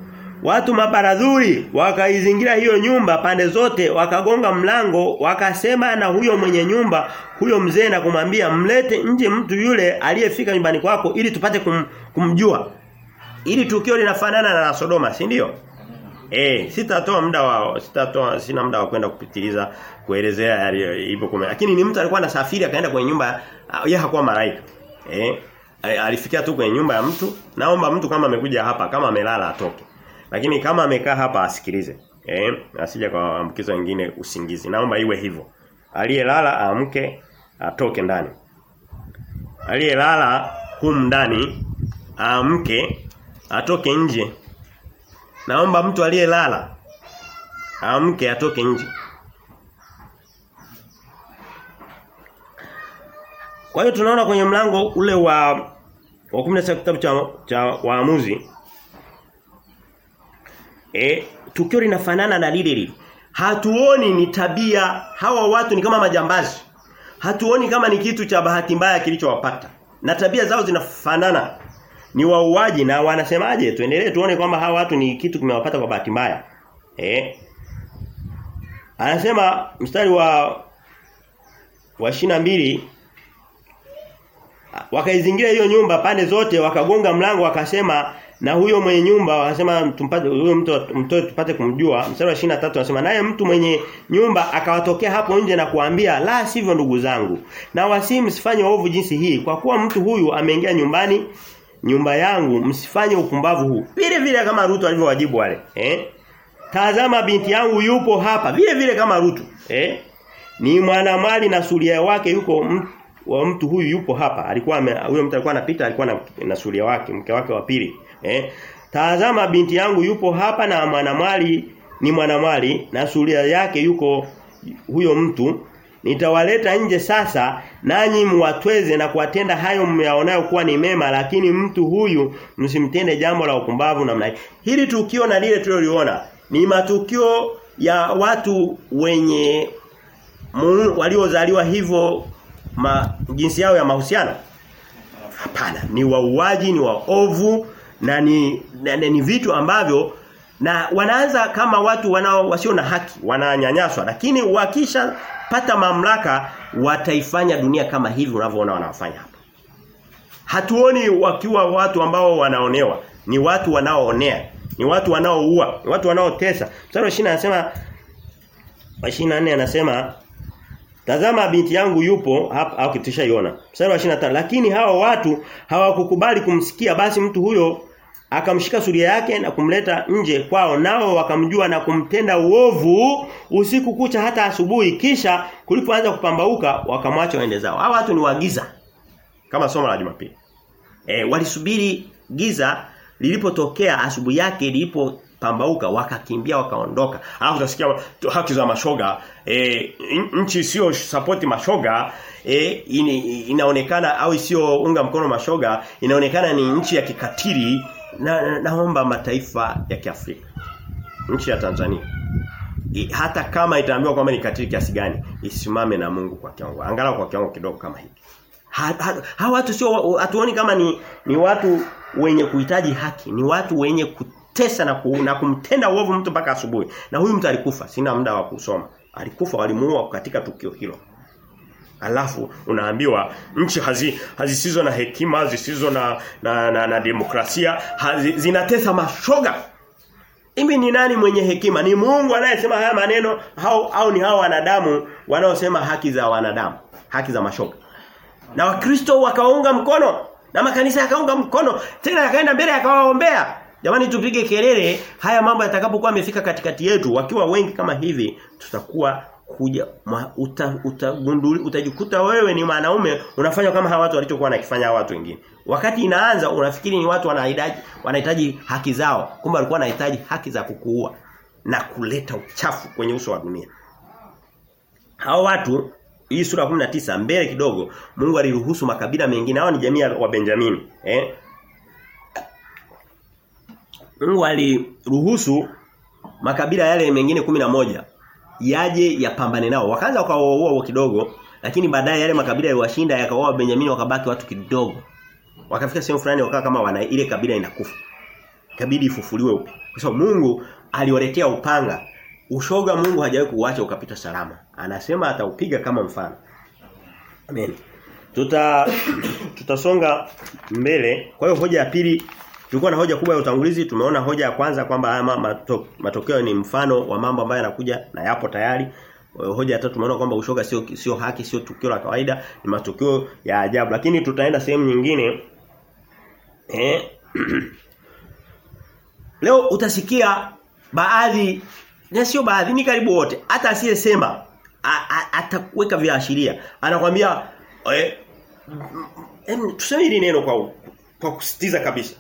watu mabaradhuri wakaizingira hiyo nyumba pande zote wakagonga mlango wakasema na huyo mwenye nyumba huyo mzee na kumwambia mlete nje mtu yule aliyefika nyumbani kwako ili tupate kum, kumjua. Ili tukio linafanana na Sodoma, si ndio? Eh, sitatoa muda wao, sitatoa sina muda wa kwenda kupitiliza kuelezea kwa. Lakini ni mtu alikuwa anasafiri akaenda kwenye nyumba yeye hakuwa malaika. Eh, alifikia tu kwenye nyumba ya mtu, naomba mtu kama amekuja hapa kama amelala atoke. Lakini kama amekaa hapa asikilize. Eh, asije amkizo wengine usingizi. Naomba iwe hivyo. Aliyelala aamke atoke ndani. Aliyelala humu ndani aamke atoke nje. Naomba mtu aliyelala amke atoke nje. Kwa hiyo tunaona kwenye mlango ule wa wa 16 kitabu cha, cha waamuzi eh tukio linafanana na lile lile. Hatuoni ni tabia hawa watu ni kama majambazi. Hatuoni kama ni kitu cha bahati mbaya kilichowapata. Na tabia zao zinafanana ni wauaji na wanasemaje? Tuendelee tuone kwamba hawa watu ni kitu kimewapata kwa bahati mbaya. Eh? Anasema mstari wa wa mbili wakaizingira hiyo nyumba pande zote wakagonga mlango wakasema na huyo mwenye nyumba wakasema tumpate huyo mtu mtoe tupate kumjua. Mstari wa 23 anasema naye mtu mwenye nyumba akawatokea hapo nje na kuambia la sivyo ndugu zangu na wasi msifanye ovu jinsi hii kwa kuwa mtu huyu ameingia nyumbani nyumba yangu msifanye ukumbavu huu. Vile vile kama Rutu alivyowajibu wale, eh? Tazama binti yangu yupo hapa. Vile vile kama Rutu, eh? Ni mwanamali na suria wake yuko wa mtu huyu yupo hapa. Alikuwa huyo mtu alikuwa anapita alikuwa na, na suria wake, mke wake wa pili, eh? Tazama binti yangu yupo hapa na mwanamali ni mwanamali na suria yake yuko huyo mtu Nitawaleta nje sasa nanyi mwatweze na kuwatenda hayo mmeyaonayo kuwa ni mema lakini mtu huyu msimtende jambo la ukumbavu namna hii. Hili tukio na lile tuliloliona ni matukio ya watu wenye waliozaliwa hivyo ma, jinsi yao ya mahusiano. Hapana, ni wauaji, ni waovu na ni, na, ni vitu ambavyo na wanaanza kama watu wanao wasio na haki, wananyanyaswa lakini wakisha pata mamlaka wataifanya dunia kama hivi unavyoona wanawafanya hapa. Hatuoni wakiwa watu ambao wanaonewa, ni watu wanaoonea, ni watu wanaoua, ni watu wanaotesa. Mstari wa 20 anasema wa 24 anasema Tazama binti yangu yupo hapa au kitishaiona. Mstari wa 25 lakini hawa watu hawakukubali kumsikia basi mtu huyo akamshika suria yake na kumleta nje kwao nao wakamjua na kumtenda uovu usiku kucha hata asubuhi kisha kulipoanza kupambauka wakamwacha waende zao. Hawa watu ni wagiza kama somo la Jumapili. E, walisubiri giza lilipotokea asubuhi yake lilipopambauka wakakimbia wakaondoka. Alafu utasikia haki za mashoga e, nchi sio support mashoga e, in, inaonekana au sio unga mkono mashoga inaonekana ni nchi ya kikatili na naomba mataifa ya Kiafrika nchi ya Tanzania I, hata kama itaambiwa kwamba ni katili kiasi gani isimame na Mungu kwa kiwango angalau kwa kiwango kidogo kama hiki hawa ha, ha, watu sio hatuoni kama ni ni watu wenye kuhitaji haki, ni watu wenye kutesa na, ku, na kumtenda uovu mtu mpaka asubuhi. Na huyu mtu alikufa, sina muda wa kusoma. Alikufa walimuua katika tukio hilo. Alafu unaambiwa nchi hazi hazisizo na hekima, zisizo na na, na, na demokrasia, hazi, zinatesa mashoga. Hivi ni nani mwenye hekima? Ni Mungu anayesema haya maneno au au ni hao wanadamu wanaosema haki za wanadamu, haki za mashoga. Na Wakristo wakaunga mkono na makanisa yakaunga mkono tena yakaenda mbele yakawaombea. Jamani tupige kelele haya mambo yatakapokuwa yamefika katikati yetu wakiwa wengi kama hivi tutakuwa kuja uta, utagunduli utajikuta wewe ni mwanaume unafanya kama hawa watu walichokuwa wanakifanya hawa watu wengine. Wakati inaanza unafikiri ni watu wanahitaji wanahitaji haki zao, kumbe walikuwa wanahitaji haki za kukuua na kuleta uchafu kwenye uso wa dunia. Hao watu hii sura 19 mbele kidogo Mungu aliruhusu makabila mengine hao ni jamii wa Benjamini eh Mungu aliruhusu makabila yale mengine moja yaje yapambane nao. Wakaanza wakaoa kidogo lakini baadaye yale makabila yaliwashinda yakaoa Benjamini wakabaki watu kidogo. Wakafika sehemu fulani wakawa kama wana ile kabila inakufa. kabidi ifufuliwe upya. Kwa sababu Mungu aliwaletea upanga. Ushoga Mungu hajawahi kuacha ukapita salama. Anasema ataupiga kama mfano. Amen. Tuta tutasonga mbele. Kwa hiyo hoja ya pili tulikuwa na hoja kubwa ya utangulizi, tumeona hoja ya kwanza kwamba haya mato, matokeo ni mfano wa mambo ambayo yanakuja na yapo tayari. Hoja ya tatu tumeona kwamba ushoga sio sio haki, sio tukio la kawaida, ni matokeo ya ajabu. Lakini tutaenda sehemu nyingine. Eh Leo utasikia baadhi na sio baadhi ni karibu wote hata asiyesema ataweka viashiria anakwambia eh, tuseme hili neno kwa kwa kusitiza kabisa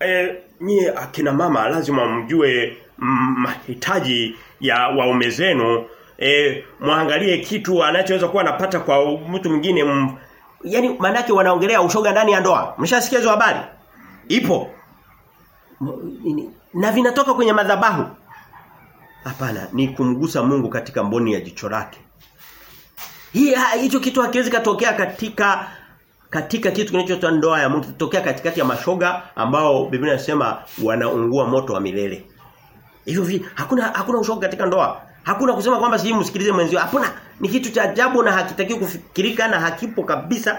eh nyie akina mama lazima mjue mahitaji ya waume zenu. Eh muangalie kitu anachoweza kuwa anapata kwa mtu mwingine yani manake wanaongelea ushoga ndani ya ndoa. Mshasikia hizo habari? Ipo. Na vinatoka kwenye madhabahu? Hapana ni kumgusa Mungu katika mboni ya jicho lake. Hicho kitu hakiwezi katokea katika katika kitu kinachoitwa ndoa ya Mungu tokea katikati ya mashoga ambao Biblia inasema wanaungua moto wa milele. Hivyo hakuna hakuna ushoga katika ndoa. Hakuna kusema kwamba sijui msikilize mwenzio. Hapana, ni kitu cha ajabu na hakitakiwi kufikirika na hakipo kabisa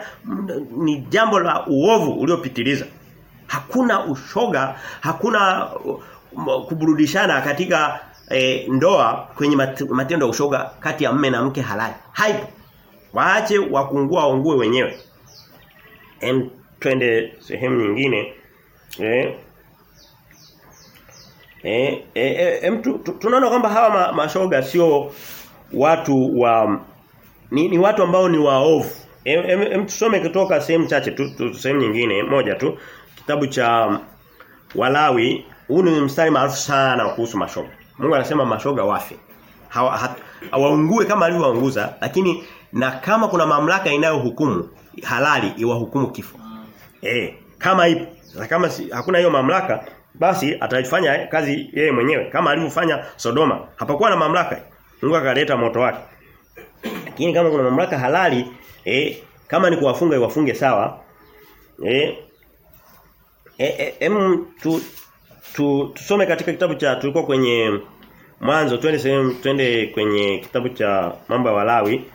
ni jambo la uovu uliopitiliza. Hakuna ushoga, hakuna kuburudishana katika e, ndoa kwenye matendo ya ushoga kati ya mme na mke halali. Haipo. Waache wakungua waungue wenyewe em twende sehemu nyingine eh eh, eh, eh tu, tu, tunaona kwamba hawa ma, mashoga sio watu wa ni, ni watu ambao ni waovu. Em, em, em tusome kutoka sehemu chache tu, tu sehemu nyingine moja tu kitabu cha Walawi. Huu ni mstari maarufu sana kuhusu mashoga. Mungu anasema mashoga wafe. Hawaungue kama alivyowaunguza lakini na kama kuna mamlaka inayohukumu halali iwahukumu kifo. Eh, kama ipo. Kama si, hakuna hiyo mamlaka basi ataifanya kazi yeye mwenyewe kama alivyofanya Sodoma. Hapakuwa na mamlaka. Mungu akaleta moto wake. Lakini kama kuna mamlaka halali eh kama ni kuwafunga iwafunge sawa. Eh eh em tu, tu tusome katika kitabu cha tulikuwa kwenye mwanzo twende sehemu twende kwenye kitabu cha mambo ya Walawi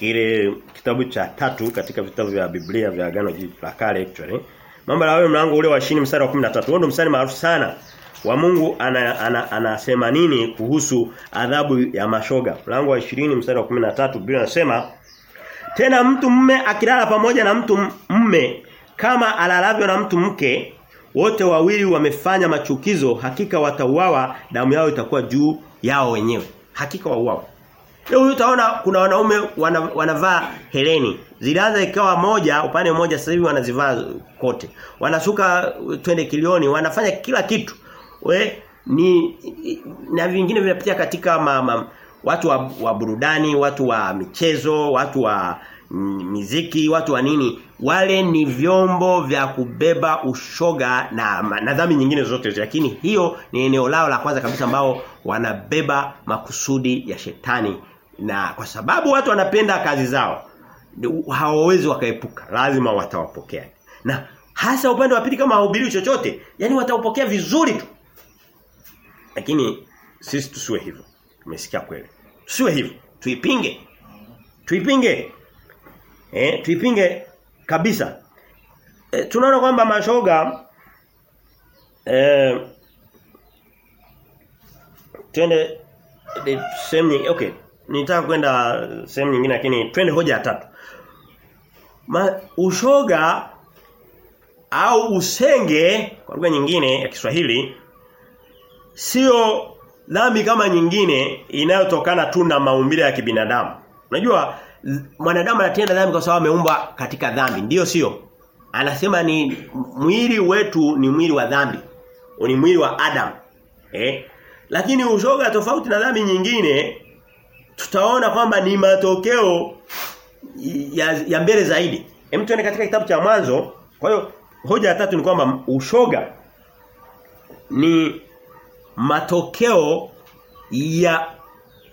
kile kitabu cha tatu katika vitabu vya Biblia vya Agano la Kale actually. Mambo la wewe mlango ule wa 20 mstari wa 13. Huo ndio mstari maarufu sana wa Mungu anasema ana, ana, ana nini kuhusu adhabu ya mashoga. Mlango wa 20 mstari wa 13 Biblia inasema tena mtu mme akilala pamoja na mtu mme kama alalavyo na mtu mke wote wawili wamefanya machukizo hakika watauawa damu yao itakuwa juu yao wenyewe. Hakika wauawa. Leo utaona kuna wanaume wana, wanavaa heleni. Zilianza ikawa moja upande mmoja sasa hivi wanazivaa kote. Wanasuka twende kilioni, wanafanya kila kitu. We ni na vingine vinapitia katika ma, ma, watu wa, wa burudani, watu wa michezo, watu wa miziki, watu wa nini? Wale ni vyombo vya kubeba ushoga na na nyingine zote lakini hiyo ni eneo lao la kwanza kabisa ambao wanabeba makusudi ya shetani na kwa sababu watu wanapenda kazi zao hawawezi wakaepuka lazima watawapokea na Hasa upande wa pili kama hahubiri chochote, yani wataupokea vizuri tu. Lakini sisi tusiwe hivyo. Tumesikia kweli. Tusiwe hivyo. Tuipinge. Tuipinge. Eh, tuipinge kabisa. E, tunaona kwamba mashoga eh twende sehemu nyingine. Okay. Nitaka kwenda sehemu nyingine lakini twende hoja ya tatu. Ma, ushoga au usenge kwa lugha nyingine ya Kiswahili sio dhambi kama nyingine inayotokana tu na maumbile ya kibinadamu. Unajua mwanadamu anatenda dhambi kwa sababu ameumbwa katika dhambi, ndiyo sio? Anasema ni mwili wetu ni mwili wa dhambi. Ni mwili wa Adam. Eh? Lakini ushoga tofauti na dhambi nyingine tutaona kwamba ni matokeo ya, ya mbele zaidi. Hem tuone katika kitabu cha mwanzo. Kwa hiyo hoja ya tatu ni kwamba ushoga ni matokeo ya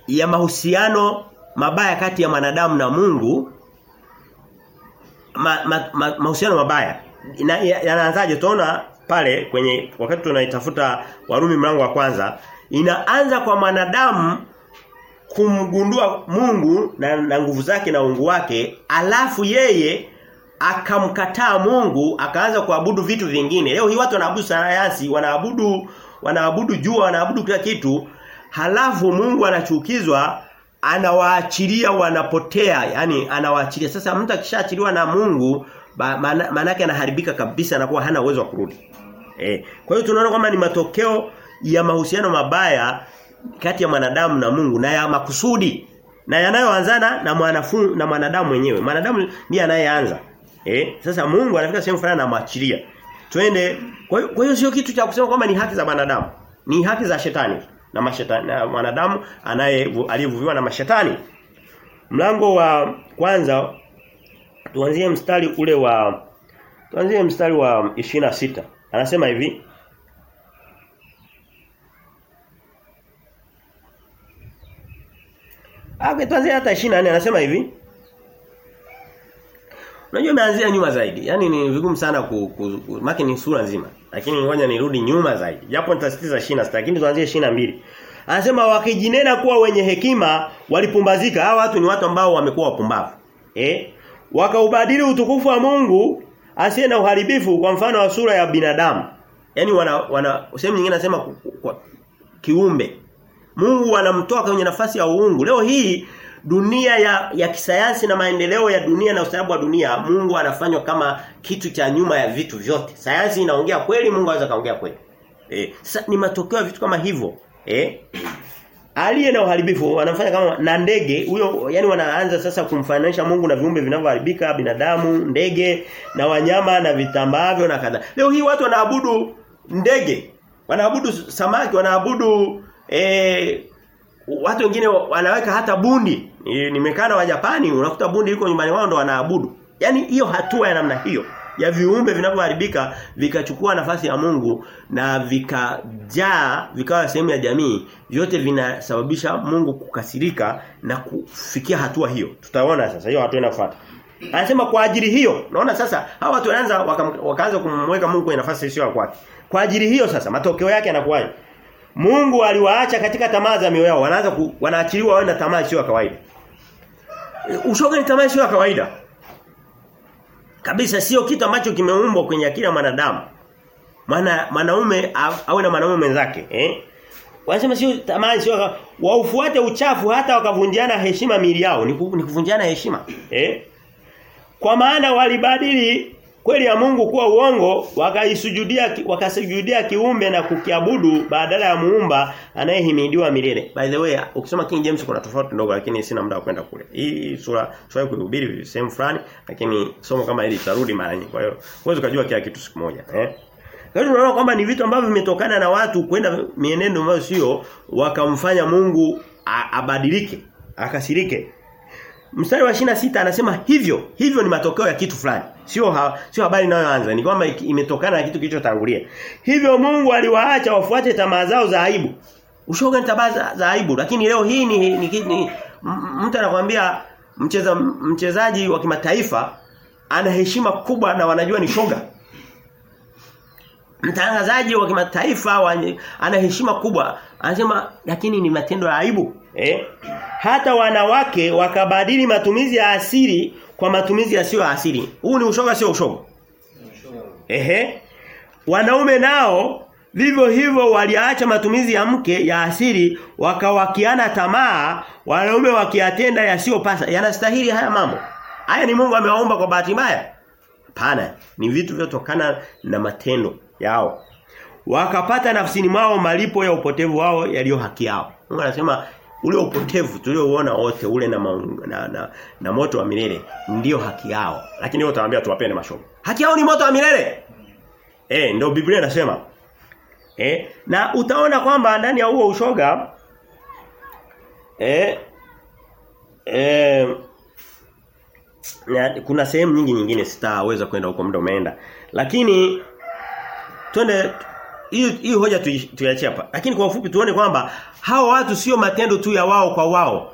ya mahusiano mabaya kati ya mwanadamu na Mungu ma, ma, ma, mahusiano mabaya yanaanzaje ya tunaona pale kwenye wakati tunaitafuta Warumi mlango wa kwanza inaanza kwa manadamu kumgundua Mungu na, na nguvu zake na uungu wake alafu yeye akamkataa Mungu akaanza kuabudu vitu vingine. Leo hii watu wanaabudu sayansi wanaabudu wanaabudu jua wanaabudu kila kitu. Halafu Mungu anachukizwa anawaachilia wanapotea yani anawaachilia. Sasa mtu akishaachiliwa na Mungu maana yake anaharibika kabisa anakuwa hana uwezo wa kurudi. Eh kwa hiyo tunaona kwamba ni matokeo ya mahusiano mabaya kati ya mwanadamu na Mungu na ya makusudi na yanayoanzana na mwanafunzi na mwanadamu mwenyewe. Mwanadamu ndiye anayeanza. Eh? Sasa Mungu anafika sehemu fulani na mwachilia. twende. Kwa hiyo sio kitu cha kusema kwamba ni haki za mwanadamu. ni haki za shetani na mashetani na mwanadamu anaye aliyevuviwa na mashetani. Mlango wa kwanza tuanzie mstari ule wa tuanzie mstari wa 26 anasema hivi Okay, tuanze hata 24 anasema hivi Unajua imeanzia nyuma zaidi. Yaani ni vigumu sana ku, ku, ku maki ni sura nzima. Lakini ngoja nirudi nyuma zaidi. Japo nitasitiza 26 lakini tuanzie 22. Anasema wakijinena kuwa wenye hekima walipumbazika. Hawa watu ni watu ambao wamekuwa wapumbavu. Eh? Wakaubadili utukufu wa Mungu asiye na uharibifu kwa mfano wa sura ya binadamu. Yaani wana wana sehemu nyingine anasema kiumbe. Mungu anamtoa kwenye nafasi ya uungu. Leo hii dunia ya ya kisayansi na maendeleo ya dunia na ustaarabu wa dunia Mungu anafanywa kama kitu cha nyuma ya vitu vyote. Sayansi inaongea kweli, Mungu anaweza kaongea kweli. Eh, sasa ni matokeo ya vitu kama hivyo. Eh? Aliye na uharibifu anafanya kama na ndege, huyo yani wanaanza sasa kumfananisha Mungu na viumbe vinavyoharibika, binadamu, ndege na wanyama na vitambavyo na kadha. Leo hii watu wanaabudu ndege, wanaabudu samaki, wanaabudu eh watu wengine wanaweka hata bundi. Nimekaa na wa Japani unakuta bundi yuko nyumbani wao ndo wanaabudu. yani hiyo hatua ya namna hiyo ya viumbe vinavyoharibika vikachukua nafasi ya Mungu na vikajaa vikawa sehemu ya jamii vyote vinasababisha Mungu kukasirika na kufikia hatua hiyo. Tutaona sasa hiyo hatua inafuata. Anasema kwa ajili hiyo, naona sasa hawa watu wanaanza wakaanza kumweka Mungu kwenye nafasi isiyo kwake. Kwa ajili hiyo sasa matokeo yake yanakuwaje? Mungu aliwaacha katika tamaa za mioyo yao. Wanaanza wanaachiliwa wawe na tamaa sio kawaida. Ushoga ni tamaa sio kawaida. Kabisa sio kitu ambacho kimeumbwa kwenye akili ya mwanadamu. Maana mwanaume au na mwanaume mwenzake, eh? Wanasema sio tamaa sio waufuate uchafu hata wakavunjiana heshima mili yao. Ni kuvunjiana heshima, eh? Kwa maana walibadili kweli ya Mungu kuwa uongo wakaisujudia wakasujudia kiumbe na kukiabudu badala ya muumba anayehimidiwa milele. By the way, ukisoma King James kuna tofauti ndogo lakini sina muda wa kwenda kule. Hii sura sura kuhubiri sehemu fulani lakini somo kama hili tarudi mara nyingi. Kwa hiyo uweze kujua kila kitu siku moja, eh? Kwa hiyo tunaona kwamba ni vitu ambavyo vimetokana na watu kwenda mienendo ambayo sio wakamfanya Mungu abadilike, akasirike. Mstari wa sita anasema hivyo, hivyo ni matokeo ya kitu fulani. Sio ha, sio habari inayoanza, ni kwamba imetokana na kitu kilichotangulia. Hivyo Mungu aliwaacha wafuate tamaa zao za aibu. Ushoga ni tamaa za, aibu, lakini leo hii ni, ni, ni, ni mtu anakuambia mcheza mchezaji wa kimataifa ana heshima kubwa na wanajua ni shoga. mtangazaji wa kimataifa ana heshima kubwa anasema lakini ni matendo ya aibu eh hata wanawake wakabadili matumizi ya asili kwa matumizi yasiyo ya asili. Huu ni ushoga sio ushoga ehe. Wanaume nao vivyo hivyo waliacha matumizi ya mke ya asili wakawakiana tamaa wanaume wakiatenda yasiyopasa yanastahili haya mambo. Haya ni Mungu amewaumba kwa bahati mbaya. Hapana ni vitu vyotokana na matendo yao. Wakapata nafsini mwao malipo ya upotevu wao yaliyo haki yao. Mungu anasema ule upotevu tuliouona wote ule na, na, na na moto wa milele ndio haki yao. Lakini wao utawaambia tuwapende mashoga haki yao ni moto wa milele. Eh ndio Biblia inasema. Eh na utaona kwamba ndani ya huo ushoga eh eh na, kuna sehemu nyingi nyingine sitaweza kwenda huko muda umeenda. Lakini twende hii hiyo hoja tuiachie hapa. Lakini kwa ufupi tuone kwamba hao watu sio matendo tu ya wao kwa wao.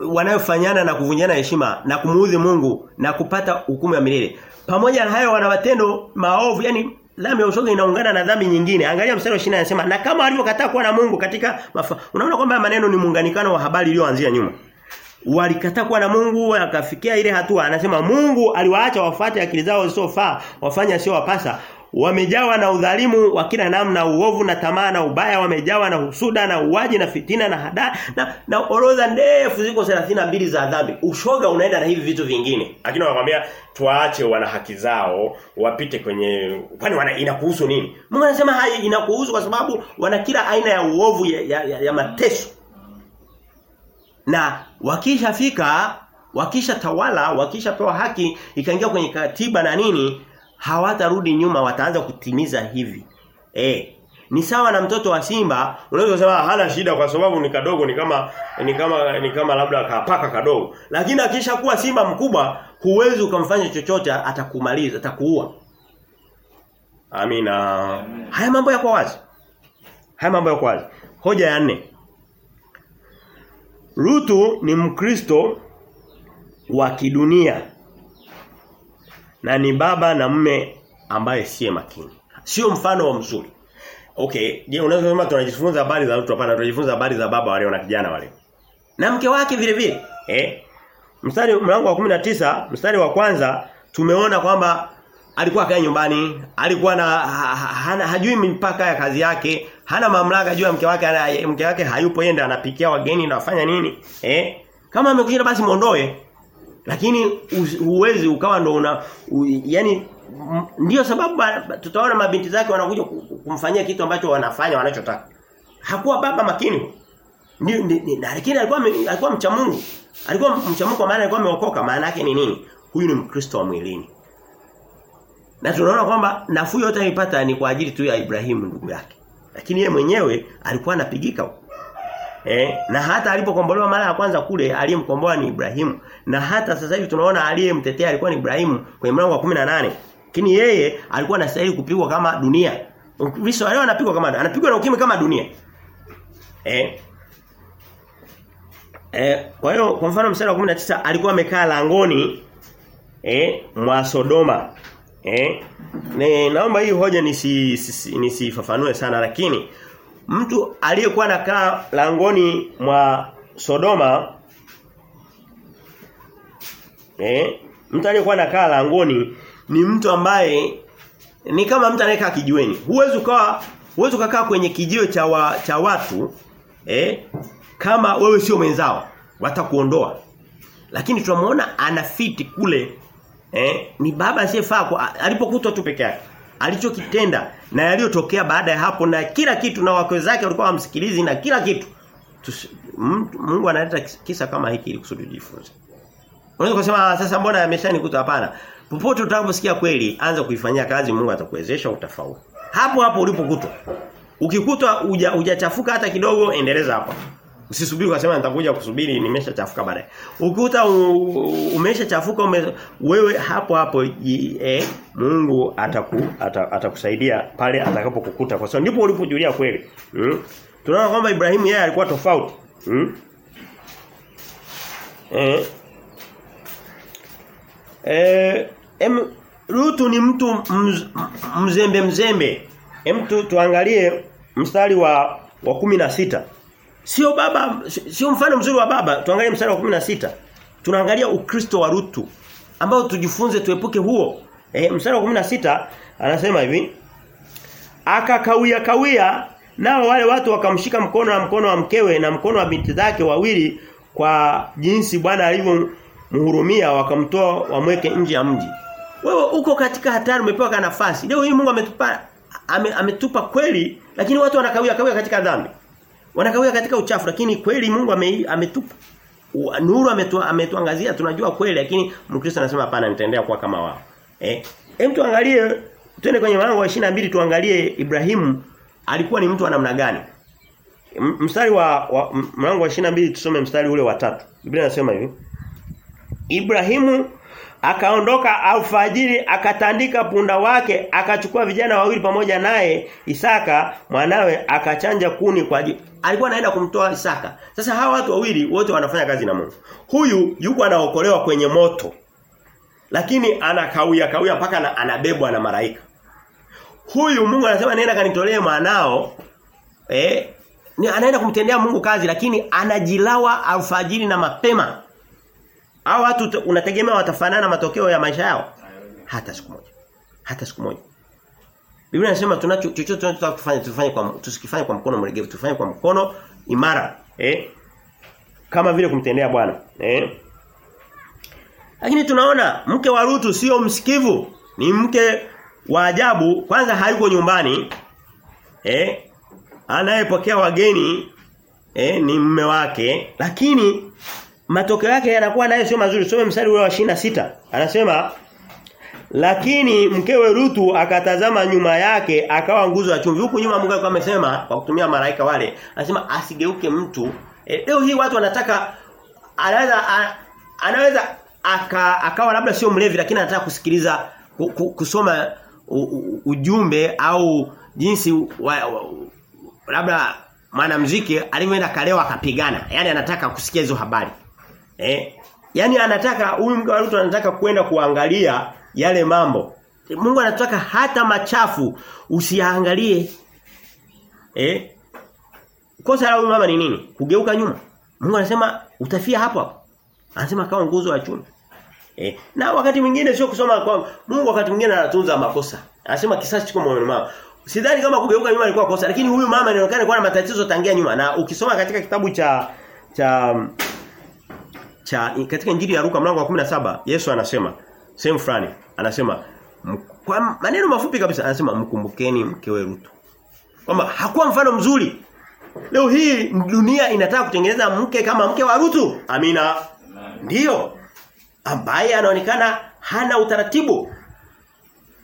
Wanayofanyana na kuvunjana heshima na kumuudhi Mungu na kupata hukumu ya milele. Pamoja na hayo wana matendo maovu yani dhambi ya ushoga inaungana na dhambi nyingine. Angalia mstari wa 20 anasema na kama walivyokataa kuwa na Mungu katika mafa... unaona kwamba maneno ni muunganikano wa habari iliyoanzia nyuma. Walikataa kuwa na Mungu wakafikia ile hatua. Anasema Mungu aliwaacha wafuate akili zao zisofaa wafanya sio wapasa wamejawa na udhalimu wa kila namna uovu na tamaa na ubaya wamejawa na husuda na uwaji na fitina na hada na, na orodha ndefu ziko 32 za dhambi. Ushoga unaenda na hivi vitu vingine. Lakini wanakuambia tuache wana haki zao wapite kwenye kwani wana inakuhusu nini? Mungu anasema hai inakuhusu kwa sababu wana kila aina ya uovu ya, ya, ya, ya mateso. Na wakishafika wakisha tawala wakishapewa haki ikaingia kwenye katiba na nini hawatarudi nyuma wataanza kutimiza hivi. Eh, ni sawa na mtoto wa simba, unaweza kusema hana shida kwa sababu ni kadogo ni kama ni kama ni kama labda kapaka kadogo. Lakini akishakuwa simba mkubwa, huwezi ukamfanya chochote atakumaliza, atakuua. Amina. Haya mambo yako wazi. Haya mambo yako wazi. Hoja ya nne. Rutu ni Mkristo wa kidunia na ni baba na mme ambaye siye makini. Sio mfano wa mzuri. Okay, je, unaweza kusema tunajifunza habari za mtu hapana, tunajifunza habari za baba wale na kijana wale. Na mke wake vile vile. Eh? Mstari mlango wa 19, mstari wa kwanza tumeona kwamba alikuwa kaya nyumbani, alikuwa na ha, ha, hajui mipaka ya kazi yake, hana mamlaka juu ya mke wake, mke wake hayupo yeye anapikia wageni na wafanya nini? Eh? Kama amekuja basi muondoe. Lakini huwezi ukawa ndo una u, yani ndio sababu tutaona mabinti zake wanakuja kumfanyia kitu ambacho wanafanya wanachotaka. Hakuwa baba makini. Ndio lakini alikuwa alikuwa mcha Mungu. Alikuwa mcha Mungu kwa maana alikuwa ameokoka maana yake ni nini? Huyu ni Mkristo wa mwilini. Na tunaona kwamba nafuu yote alipata ni kwa ajili tu ya Ibrahimu ndugu yake. Lakini yeye mwenyewe alikuwa anapigika Eh, na hata alipokombolewa mara ya kwanza kule aliyemkomboa ni Ibrahimu. Na hata sasa hivi tunaona aliyemtetea alikuwa ni Ibrahimu kwenye mlango wa 18 lakini yeye alikuwa anastahili kupigwa kama dunia. Ukristo leo anapigwa kama anapigwa na ukimwi kama dunia. Eh. Eh, kwa hiyo kwa mfano mstari wa 19 alikuwa amekaa langoni eh mwa Sodoma. Eh? Ne, naomba hii hoja nisi nisifafanue nisi sana lakini mtu aliyekuwa anakaa langoni mwa Sodoma eh mtu aliyekuwa anakaa langoni ni mtu ambaye ni kama mtu anayekaa kijiweni. Huwezi ukawa huwezi ukakaa kwenye kijio cha wa, cha watu eh kama wewe sio mwenzao. Watakuondoa. Lakini tunamuona anafiti kule eh ni baba asiyefaa alipokutwa tu peke yake alichokitenda na yaliyotokea baada ya hapo na kila kitu na wake zake walikuwa wamsikilizi na kila kitu. Tusi, Mungu analeta kisa kama hiki ili kusudi tujifunze Unaweza kusema sasa mbona ameshanikuta hapana. Popote utakaposikia kweli anza kuifanyia kazi Mungu atakuwezesha utafaulu. Hapo hapo ulipokutwa. Ukikutwa hujachafuka hata kidogo endeleza hapo Usisubiri ukasema nitakuja kusubiri nimeshachafuka baadaye. Ukuta umeshachafuka ume, wewe hapo hapo eh, Mungu ataku, atakusaidia pale atakapokukuta kwa sababu ndipo ulipojulia kweli. Hmm? Tunaona kwamba Ibrahimu yeye alikuwa tofauti. Hmm? Eh. Eh, em, Rutu ni mtu mz, mzembe mzembe. Hem tu, tuangalie mstari wa wa kumi na sita Sio baba sio mfano mzuri wa baba. Tuangalie mstari wa 16. Tunaangalia Ukristo wa Rutu ambao tujifunze tuepuke huo. Eh mstari wa 16 anasema hivi. Akakawia kawia nao wale watu wakamshika mkono na mkono wa mkewe na mkono wa binti zake wawili kwa jinsi Bwana alivyomhurumia wakamtoa wamweke nje ya mji. Wewe uko katika hatari umepewa nafasi. Leo hii Mungu ametupa ame, ametupa kweli lakini watu wanakawia kawia katika dhambi. Wanakawia katika uchafu lakini kweli Mungu ame, ametupa nuru ametu, ametuangazia tunajua kweli lakini Mkristo anasema hapana nitaendelea kuwa kama wao. Eh? Hem tuangalie twende kwenye mlango wa 22 tuangalie Ibrahimu alikuwa ni mtu wa namna gani? Mstari wa, mlango wa 22 tusome mstari ule wa tatu. Biblia inasema hivi. Ibrahimu akaondoka alfajiri akatandika punda wake akachukua vijana wawili pamoja naye Isaka mwanawe akachanja kuni kwa ajili alikuwa anaenda kumtoa Isaka. Sasa hawa watu wawili wote wanafanya kazi na Mungu. Huyu yuko anaokolewa kwenye moto lakini anakauya kauya mpaka anabebwa na malaika. Huyu Mungu anasema nenda kanitolee mwanao. Eh ni anaenda kumtendea Mungu kazi lakini anajilawa alfajiri na mapema hao watu unategemea watafanana matokeo ya maisha yao? Hata siku moja. Hata siku moja. Biblia inasema tunacho chochote tunachotaka kufanya tufanye kwa tusikifanye kwa mkono mlegevu, tufanye kwa mkono imara, eh? Kama vile kumtendea Bwana, eh? Lakini tunaona mke wa Rutu sio msikivu, ni mke wa ajabu, kwanza hayuko nyumbani. Eh? Anayepokea wageni eh ni mume wake, lakini matokeo yake yanakuwa nayo sio mazuri. Some mstari ule wa 26. Anasema lakini mkewe Rutu akatazama nyuma yake akawa nguzo ya chumvi. Huku nyuma Mungu amesema kwa kutumia malaika wale, anasema asigeuke mtu. E, leo hii watu wanataka anaweza anaweza aka, akawa labda sio mlevi lakini anataka kusikiliza kusoma u, u, ujumbe au jinsi wa, wa, labda mwanamuziki alivyoenda kalewa akapigana. Yaani anataka kusikia hizo habari. Eh? Yaani anataka huyu mke wa Rutu anataka kwenda kuangalia yale mambo. Mungu anataka hata machafu usiangalie. Eh? Kosa la huyu mama ni nini? Kugeuka nyuma. Mungu anasema utafia hapo hapo. Anasema kama nguzo ya chuma. Eh? Na wakati mwingine sio kusoma kwa Mungu wakati mwingine anatunza makosa. Anasema kisasi chiko moyoni mwao. Sidhani kama kugeuka nyuma ilikuwa kosa lakini huyu mama inaonekana kuwa na matatizo tangia nyuma na ukisoma katika kitabu cha cha cha katika injili ya Luka mlango wa 17 Yesu anasema sehemu fulani anasema kwa maneno mafupi kabisa anasema mkumbukeni mkewe Rutu. Kwamba hakuwa mfano mzuri. Leo hii dunia inataka kutengeneza mke kama mke wa Rutu. Amina. Ndiyo. Ambaye anaonekana hana utaratibu.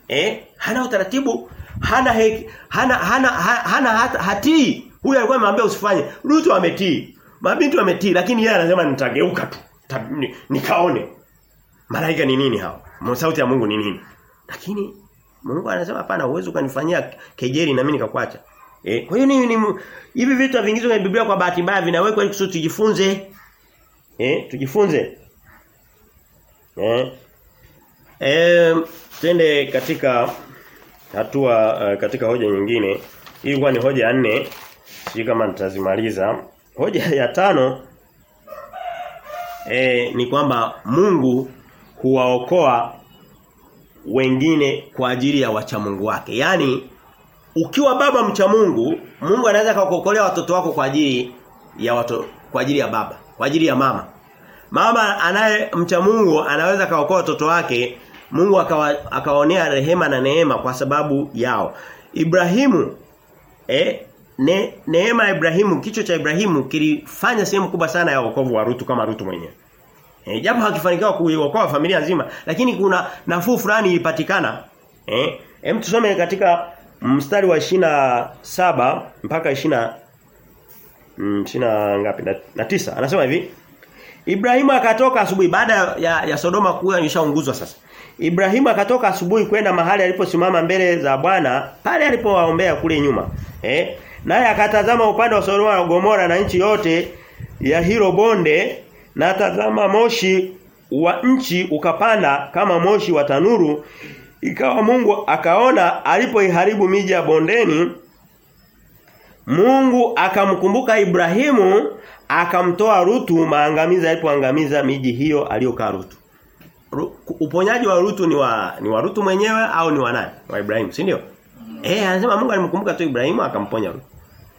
Eh? Hana utaratibu, hana heki, hana hana hana, hana hatii. Huyu alikuwa amemwambia usifanye. Rutu ametii. Mabinti wametii lakini yeye anasema nitageuka tu. Nikaone. Malaika ni nini hao? Sauti ya Mungu ni nini? Lakini Mungu anasema hapana uwezo ukanifanyia kejeli na mimi nikakuacha. Eh, kwa hiyo ni, ni hivi vitu vingizwe kwenye Biblia kwa bahati mbaya vinawekwa ili kusudi tujifunze. Eh, tujifunze. Eh. Eh, twende katika hatua uh, katika hoja nyingine. Hii ni hoja ya nne. Sijui kama nitazimaliza. Hoja ya tano eh, ni kwamba Mungu huwaokoa wengine kwa ajili ya wacha Mungu wake. Yaani ukiwa baba mcha Mungu, Mungu anaweza kukuokolea watoto wako kwa ajili ya watu kwa ajili ya baba, kwa ajili ya mama. Mama anaye mcha Mungu anaweza kaokoa watoto wake, Mungu akawa, akaonea rehema na neema kwa sababu yao. Ibrahimu eh ne, neema ya Ibrahimu, kicho cha Ibrahimu kilifanya sehemu kubwa sana ya wokovu wa Rutu kama Rutu mwenyewe. Eh, japo hakifanikiwa kuokoa familia nzima, lakini kuna nafuu fulani ilipatikana. Eh, hem tusome katika mstari wa ishina saba mpaka ishina mm, ishina ngapi na, na tisa anasema hivi Ibrahimu akatoka asubuhi baada ya, ya Sodoma kuwa imeshaunguzwa sasa. Ibrahimu akatoka asubuhi kwenda mahali aliposimama mbele za Bwana pale alipowaombea kule nyuma. Eh? Naye akatazama upande wa Sodoma na Gomora na nchi yote ya hilo bonde na tazama moshi wa nchi ukapanda kama moshi wa tanuru ikawa Mungu akaona alipoiharibu miji ya bondeni Mungu akamkumbuka Ibrahimu akamtoa Rutu maangamiza alipoangamiza miji hiyo aliyokaa Rutu. Uponyaji wa Rutu ni wa ni wa Rutu mwenyewe au ni wa nani? Wa Ibrahimu, si ndio? Mm. Eh, anasema Mungu alimkumbuka tu Ibrahimu akamponya Rutu.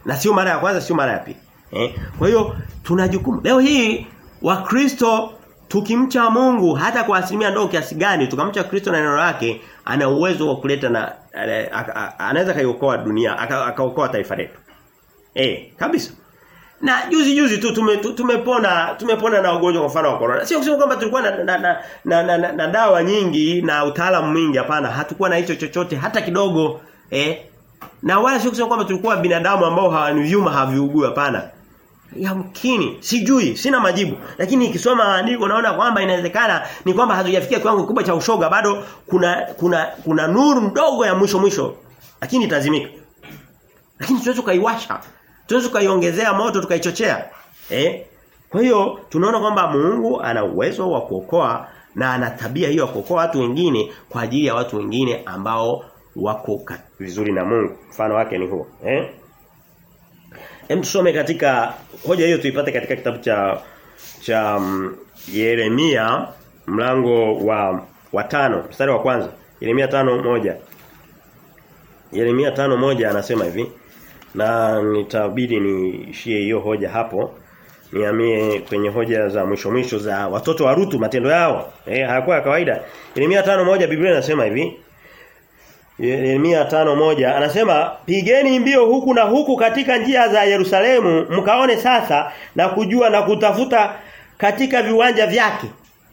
Na sio mara ya kwanza, sio mara ya pili. Eh? Kwa hiyo tuna jukumu. Leo hii Wakristo tukimcha Mungu hata kwa asilimia ndogo kiasi gani tukamcha Kristo na neno lake ana uwezo wa kuleta na anaweza kaiokoa dunia akaokoa taifa letu. Eh, kabisa. Na juzi juzi tu tume, tumepona tumepona na ugonjwa kwa mfano wa corona. Sio kusema kwamba tulikuwa na na, na, na, na, na, na dawa nyingi na utaalamu mwingi hapana. Hatukuwa na hicho chochote hata kidogo. Eh? Na wala sio kusema kwamba tulikuwa binadamu ambao hawani vyuma haviugui hapana. Yamkini, sijui, sina majibu. Lakini ikisoma maandiko naona kwamba inawezekana ni kwamba hatujafikia kiwango kikubwa cha ushoga bado kuna kuna kuna nuru ndogo ya mwisho mwisho. Lakini itazimika. Lakini tunaweza kaiwasha. Tunaweza kaiongezea moto tukaichochea. Eh? Kwa hiyo tunaona kwamba Mungu ana uwezo wa kuokoa na ana tabia hiyo ya kuokoa watu wengine kwa ajili ya watu wengine ambao wako vizuri na Mungu. Mfano wake ni huo, eh? Hem tusome katika hoja hiyo tuipate katika kitabu cha cha um, Yeremia mlango wa wa tano mstari wa kwanza Yeremia tano moja Yeremia tano moja anasema hivi na nitabidi niishie hiyo hoja hapo niamie kwenye hoja za mwisho mwisho za watoto wa Rutu matendo yao eh hayakuwa ya kawaida Yeremia tano moja Biblia inasema hivi Yeremia tano moja. Anasema pigeni mbio huku na huku katika njia za Yerusalemu mkaone sasa na kujua na kutafuta katika viwanja vyake.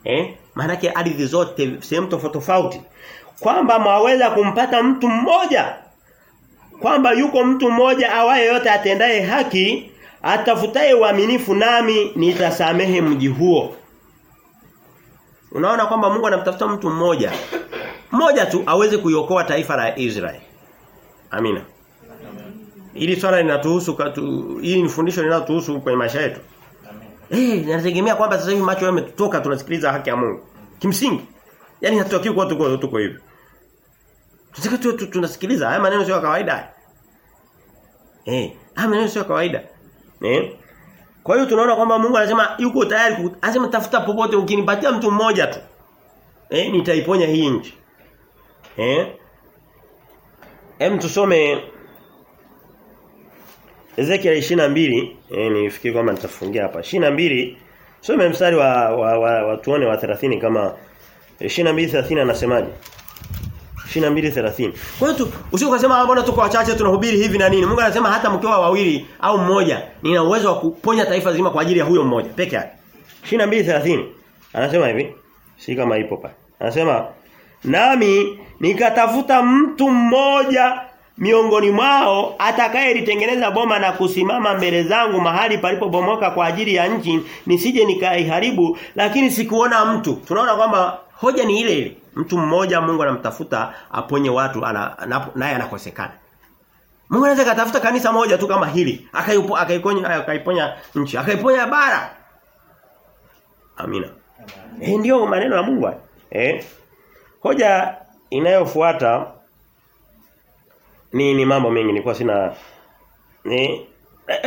Eh? Maana yake ardhi zote sehemu tofauti tofauti. Kwamba mwaweza kumpata mtu mmoja. Kwamba yuko mtu mmoja awaye yote atendaye haki atafutaye uaminifu nami nitasamehe mji huo Unaona kwamba Mungu anamtafuta mtu mmoja mmoja tu aweze kuiokoa taifa la Israeli. Amina. Hili swala linatuhusu hili ni fundisho linalotuhusu kwenye maisha yetu. Eh, inategemea kwamba sasa hivi macho yametutoka tunasikiliza haki ya Mungu. Kimsingi. Yaani hatutakiwi kuwa tuko tuko hivi. Tunataka tu tunasikiliza haya maneno sio kawaida. Eh, haya maneno sio kawaida. Eh? Kwa hiyo tunaona kwamba Mungu anasema yuko tayari anasema tafuta popote ukinipatia mtu mmoja tu. Eh, nitaiponya hii nchi. Eh? Hem tusome Ezekiel 22, eh nifikiri kwamba nitafungia hapa. 22 some mstari wa wa, wa, wa tuone wa 30 kama 22:30 anasemaje? 22:30. Kwa hiyo usio kusema mbona tuko wachache tunahubiri hivi na nini? Mungu anasema hata mkiwa wawili au mmoja nina uwezo wa kuponya taifa zima kwa ajili ya huyo mmoja peke yake. 22:30 anasema hivi, si kama ipo pale. Anasema nami nikatafuta mtu mmoja miongoni mwao atakayelitengeneza boma na kusimama mbele zangu mahali palipobomoka kwa ajili ya nchi nisije nikaiharibu lakini sikuona mtu tunaona kwamba hoja ni ile ile mtu mmoja Mungu anamtafuta aponye watu naye anakosekana. Mungu anaweza katafuta kanisa moja tu kama hili akaipo akaiponya akaiponya nchi akaiponya bara. Amina. Eh ndio maneno ya Mungu eh hoja inayofuata ni ni mambo mengi nilikuwa sina ni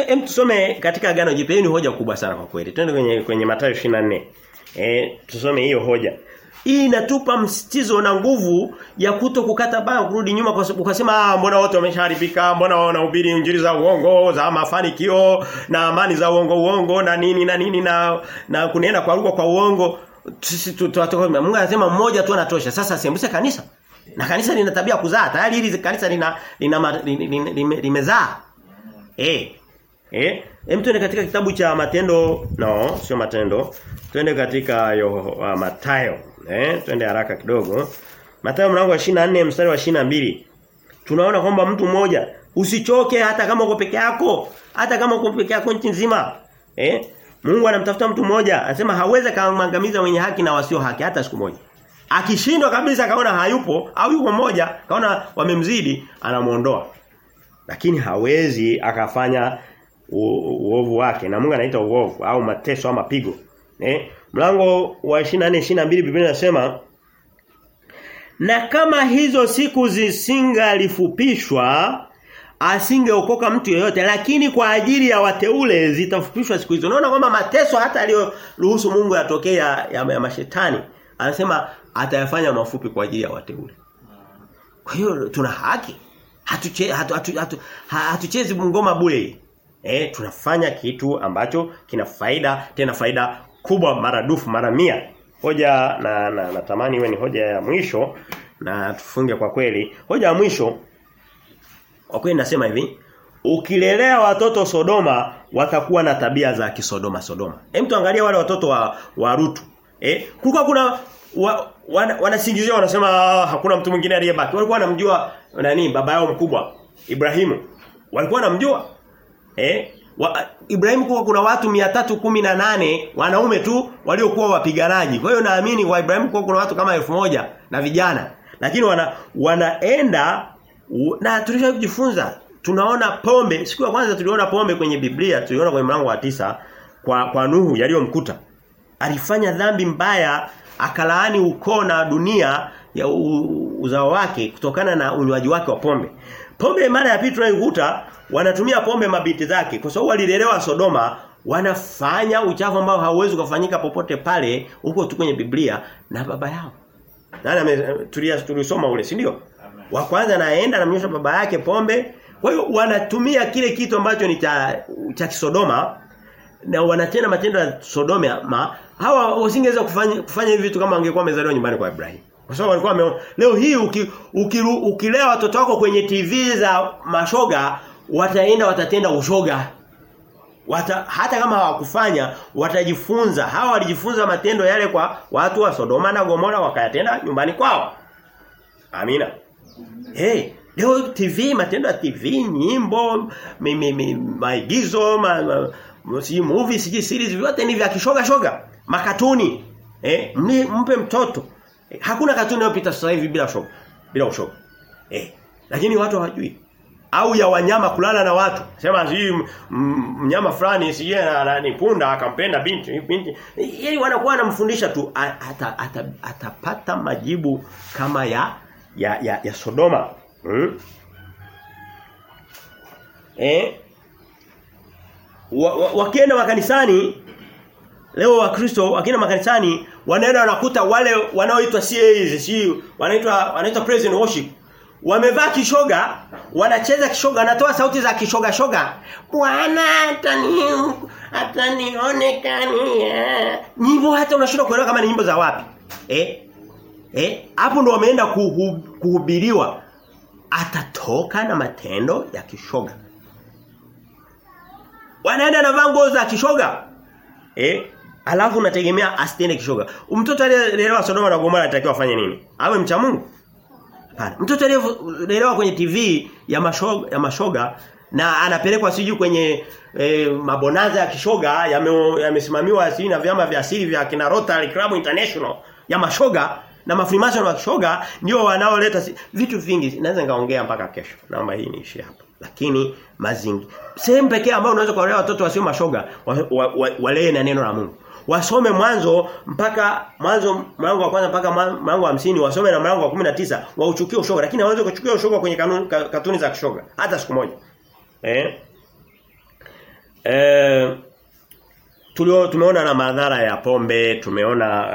em tusome katika agano jipya. Ni hoja kubwa sana kwa kweli. Twende kwenye kwenye Mathayo 24 eh tusome hiyo hoja hii inatupa msitizo na nguvu ya kuto kukata baa kurudi nyuma kwa sababu ukasema ah mbona wote wameshaharibika mbona wanahubiri injili za uongo za mafanikio na amani za uongo uongo na nini na nini na na kunena kwa lugha kwa uongo? Sisi tutatoka Mungu anasema mmoja tu anatosha. Sasa sembuse kanisa. Na kanisa lina tabia kuzaa. Tayari hili kanisa lina lina limezaa. Eh. Eh. Hem tuende katika kitabu cha matendo. No sio matendo. Twende katika yo uh, Mathayo eh twende haraka kidogo. Mathayo mlango wa 24 mstari wa 22 tunaona kwamba mtu mmoja usichoke hata kama uko peke yako hata kama uko peke yako nchi nzima. Eh Mungu anamtafuta mtu mmoja anasema hawezi kumangamiza wenye haki na wasio haki hata siku moja. Akishindwa kabisa kaona hayupo au yuko mmoja kaona wamemzidi anamuondoa lakini hawezi akafanya uovu wake. Na Mungu anaita uovu au mateso au mapigo eh mlango wa 24 22 Biblia inasema Na kama hizo siku zisingalifupishwa asingeokoka mtu yeyote lakini kwa ajili ya wateule zitafupishwa siku hizo. Unaona kwamba mateso hata aliyoruhusu Mungu yatokee ya, ya, ya mashetani anasema atayafanya mafupi kwa ajili ya wateule. Kwa hiyo tuna haki. Hatuchezi hatu, hatu, hatu, hatu ngoma bure. Eh tunafanya kitu ambacho kina faida tena faida kubwa maradufu mara mia. Hoja na, na natamani iwe ni hoja ya mwisho na tufunge kwa kweli. Hoja ya mwisho kwa kweli nasema hivi, ukilelea watoto Sodoma watakuwa na tabia za kisodoma Sodoma. Hem tuangalie wale watoto wa wa Rutu. Eh, kulikuwa kuna wa, wana, wanasingizia wanasema hakuna mtu mwingine aliyebaki. Walikuwa wanamjua nani baba yao mkubwa Ibrahimu. Walikuwa wanamjua. Eh? Wa, Ibrahimu kwa kuna watu 318 wanaume tu waliokuwa wapiganaji. Kwa hiyo naamini kwa Ibrahimu kwa kuna watu kama elfu moja na vijana. Lakini wana wanaenda na tulisha kujifunza tunaona pombe siku ya kwanza tuliona pombe kwenye Biblia tuliona kwenye mlango wa tisa kwa kwa Nuhu yaliyomkuta alifanya dhambi mbaya akalaani ukoo na dunia ya uzao wake kutokana na unywaji wake wa pombe pombe mara ya pili tunayokuta wanatumia pombe mabinti zake kwa sababu walilelewa Sodoma wanafanya uchafu ambao hauwezi kufanyika popote pale huko tu kwenye Biblia na baba yao nani ametulia tulisoma ule si ndio wa kwanza naenda anamnyosha baba yake pombe. Kwa hiyo wanatumia kile kitu ambacho ni cha cha Sodoma na wanatenda matendo ya Sodoma ma hawa wasingeweza kufanya kufanya hivi vitu kama wangekuwa wamezaliwa nyumbani kwa Ibrahim. Kwa sababu walikuwa wameona. leo hii uki, ukiru, ukilea watoto wako kwenye TV za mashoga wataenda watatenda ushoga. Wata, hata kama hawakufanya watajifunza. Hawa walijifunza matendo yale kwa watu wa Sodoma na Gomora wakayatenda nyumbani kwao. Amina. Hey, leo TV matendo ya TV, nyimbo, maigizo, ma, ma, movie, si series vyote ni vya kishoga shoga, makatuni. Eh, mpe mtoto. Hakuna katuni inayopita sasa hivi bila shoga, bila ushoga. Eh, lakini watu hawajui. Au ya wanyama kulala na watu. Sema sijui mnyama fulani sije na, na ni punda akampenda binti, binti. Yeye wanakuwa anamfundisha tu atapata ata, ata, ata majibu kama ya ya ya, ya Sodoma. Hmm? Eh? Wakienda wa, wa makanisani leo wakristo akina makanisani wanaenda wanakuta wale wanaoitwa CAs, si wanaitwa wanaitwa praise and worship. Wamevaa kishoga, wanacheza kishoga, wanatoa sauti za kishoga shoga. Bwana atani atanionekania. Nyimbo hata unashindwa kuelewa kama ni nyimbo za wapi. Eh? Eh, hapo ndo wameenda kuhubiriwa. Atatoka na matendo ya kishoga. Wanaenda na vango za kishoga. Eh? Alafu unategemea asitende kishoga. Mtoto aliyelelewa Sodoma na Gomora anatakiwa afanye nini? Awe mcha Mungu? Hapana. Mtoto aliyelelewa kwenye TV ya mashoga, ya mashoga na anapelekwa siju kwenye e, mabonaza ya kishoga yamesimamiwa yame na vyama vya asili vya kina Rotary Club International ya mashoga na mafrimason wa kishoga ndio wanaoleta si, vitu vingi naweza ngaongea mpaka kesho naomba hii niishie hapa lakini mazingi sehemu pekee ambayo unaweza kuwalea watoto wasio mashoga walee wa, wa, wa na neno la Mungu wasome mwanzo mpaka mwanzo mlango wa kwanza mpaka mlango wa 50 wasome na mlango wa 19 wauchukie ushoga. Lakini hawezi kuchukia ushoga kwenye kanuni katuni za kishoga hata siku moja. Eh? Eh tulio tumeona na madhara ya pombe tumeona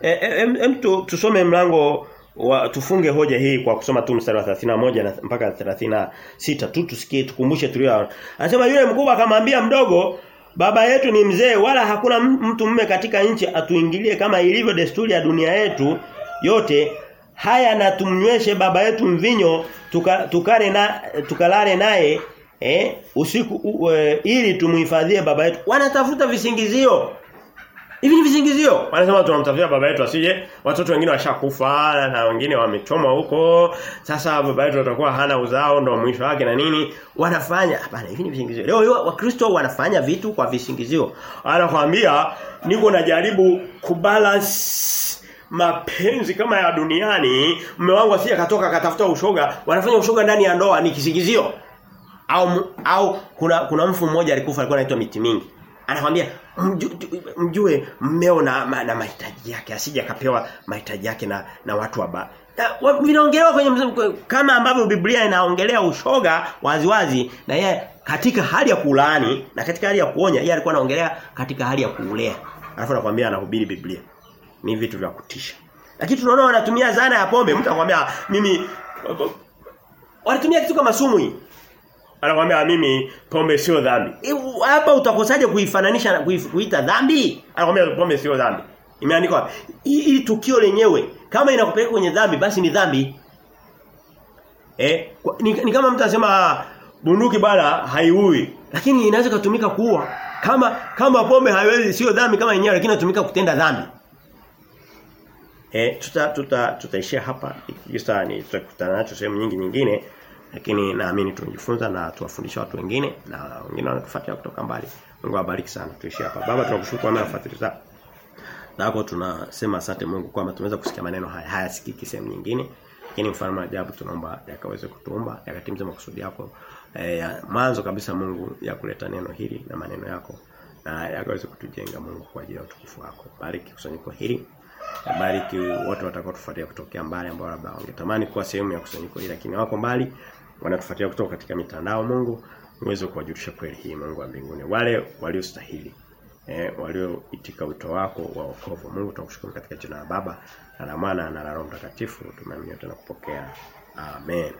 eh, eh, eh, tu, tusome mlango wa, tufunge hoja hii kwa kusoma tu mstari wa 31 na mpaka 36 tu tusikie tukumbushe tulio anasema yule mkubwa akamwambia mdogo baba yetu ni mzee wala hakuna mtu mume katika nchi atuingilie kama ilivyo desturi ya dunia yetu yote. Haya na tumnyweshe baba yetu mvinyo tuka, tukare na tukalale naye eh usiku u, e, ili tumuhifadhie baba yetu. Wanatafuta visingizio hivi ni visingizio wanasema tunamtafutia baba yetu asije watoto wengine washakufa na wengine wamechomwa huko. Sasa baba yetu atakuwa hana uzao ndo mwisho wake na nini? Wanafanya. Hapana hivi ni visingizio leo wakristo wanafanya vitu kwa visingizio anakuambia niko najaribu kubalance mapenzi kama ya duniani. Mume wangu asije katoka akatafuta ushoga. Wanafanya ushoga ndani ya ndoa ni kisingizio au au kuna kuna mfu mmoja alikufa alikuwa anaitwa miti mingi anakwambia mjue, mmeo na, na mahitaji yake asije akapewa mahitaji yake na na watu wa vinaongelewa kwenye kama ambavyo Biblia inaongelea ushoga waziwazi na yeye katika hali ya kulaani na katika hali ya kuonya yeye alikuwa anaongelea katika hali ya kuulea. Alafu anakuambia anahubiri Biblia. Ni vitu vya kutisha. Lakini tunaona wanatumia zana ya pombe. Mtu anakuambia mimi wanatumia kitu kama sumu hii. Anakuambia mimi pombe sio dhambi. Hapa utakosaje kuifananisha na kuita dhambi? Anakuambia pombe sio dhambi. Imeandikwa hili tukio lenyewe kama inakupeleka kwenye dhambi basi ni dhambi. Eh, ni, ni kama mtu anasema bunduki bala haiui lakini inaweza kutumika kuua. Kama kama pombe haiwezi sio dhambi kama yenyewe lakini inatumika kutenda dhambi. Eh tuta tuta tutaishia hapa. Kisa ni tutakutana nacho sehemu nyingi nyingine lakini naamini tunajifunza na tuwafundisha watu wengine na wengine wanatufuatia kutoka mbali. Mungu awabariki sana. Tuishie hapa. Baba tunakushukuru kwa nafuatilia zako. Na hapo tunasema asante Mungu kwamba tumeweza kusikia maneno haya hayasikiki sehemu nyingine. Lakini mfano wa ajabu tunaomba yakaweze kutuomba yakatimize makusudi yako. E, ya, mwanzo kabisa Mungu ya kuleta neno hili na maneno yako na yakaweze kutujenga Mungu kwa ajili ya utukufu wako. Bariki kusanyiko hili. Bariki wote watakaotufuatia kutokea mbali ambao labda wangetamani kuwa sehemu ya kusanyiko hili lakini wako mbali wanatufuatia kutoka katika mitandao Mungu uweze kuwajulisha kweli hii Mungu wa mbinguni wale waliostahili eh, walioitika wito wako wa wokovu. Mungu tunakushukuru katika jina la Baba na la Mwana na la Roho Mtakatifu. Tumeamini tena kupokea. Amen.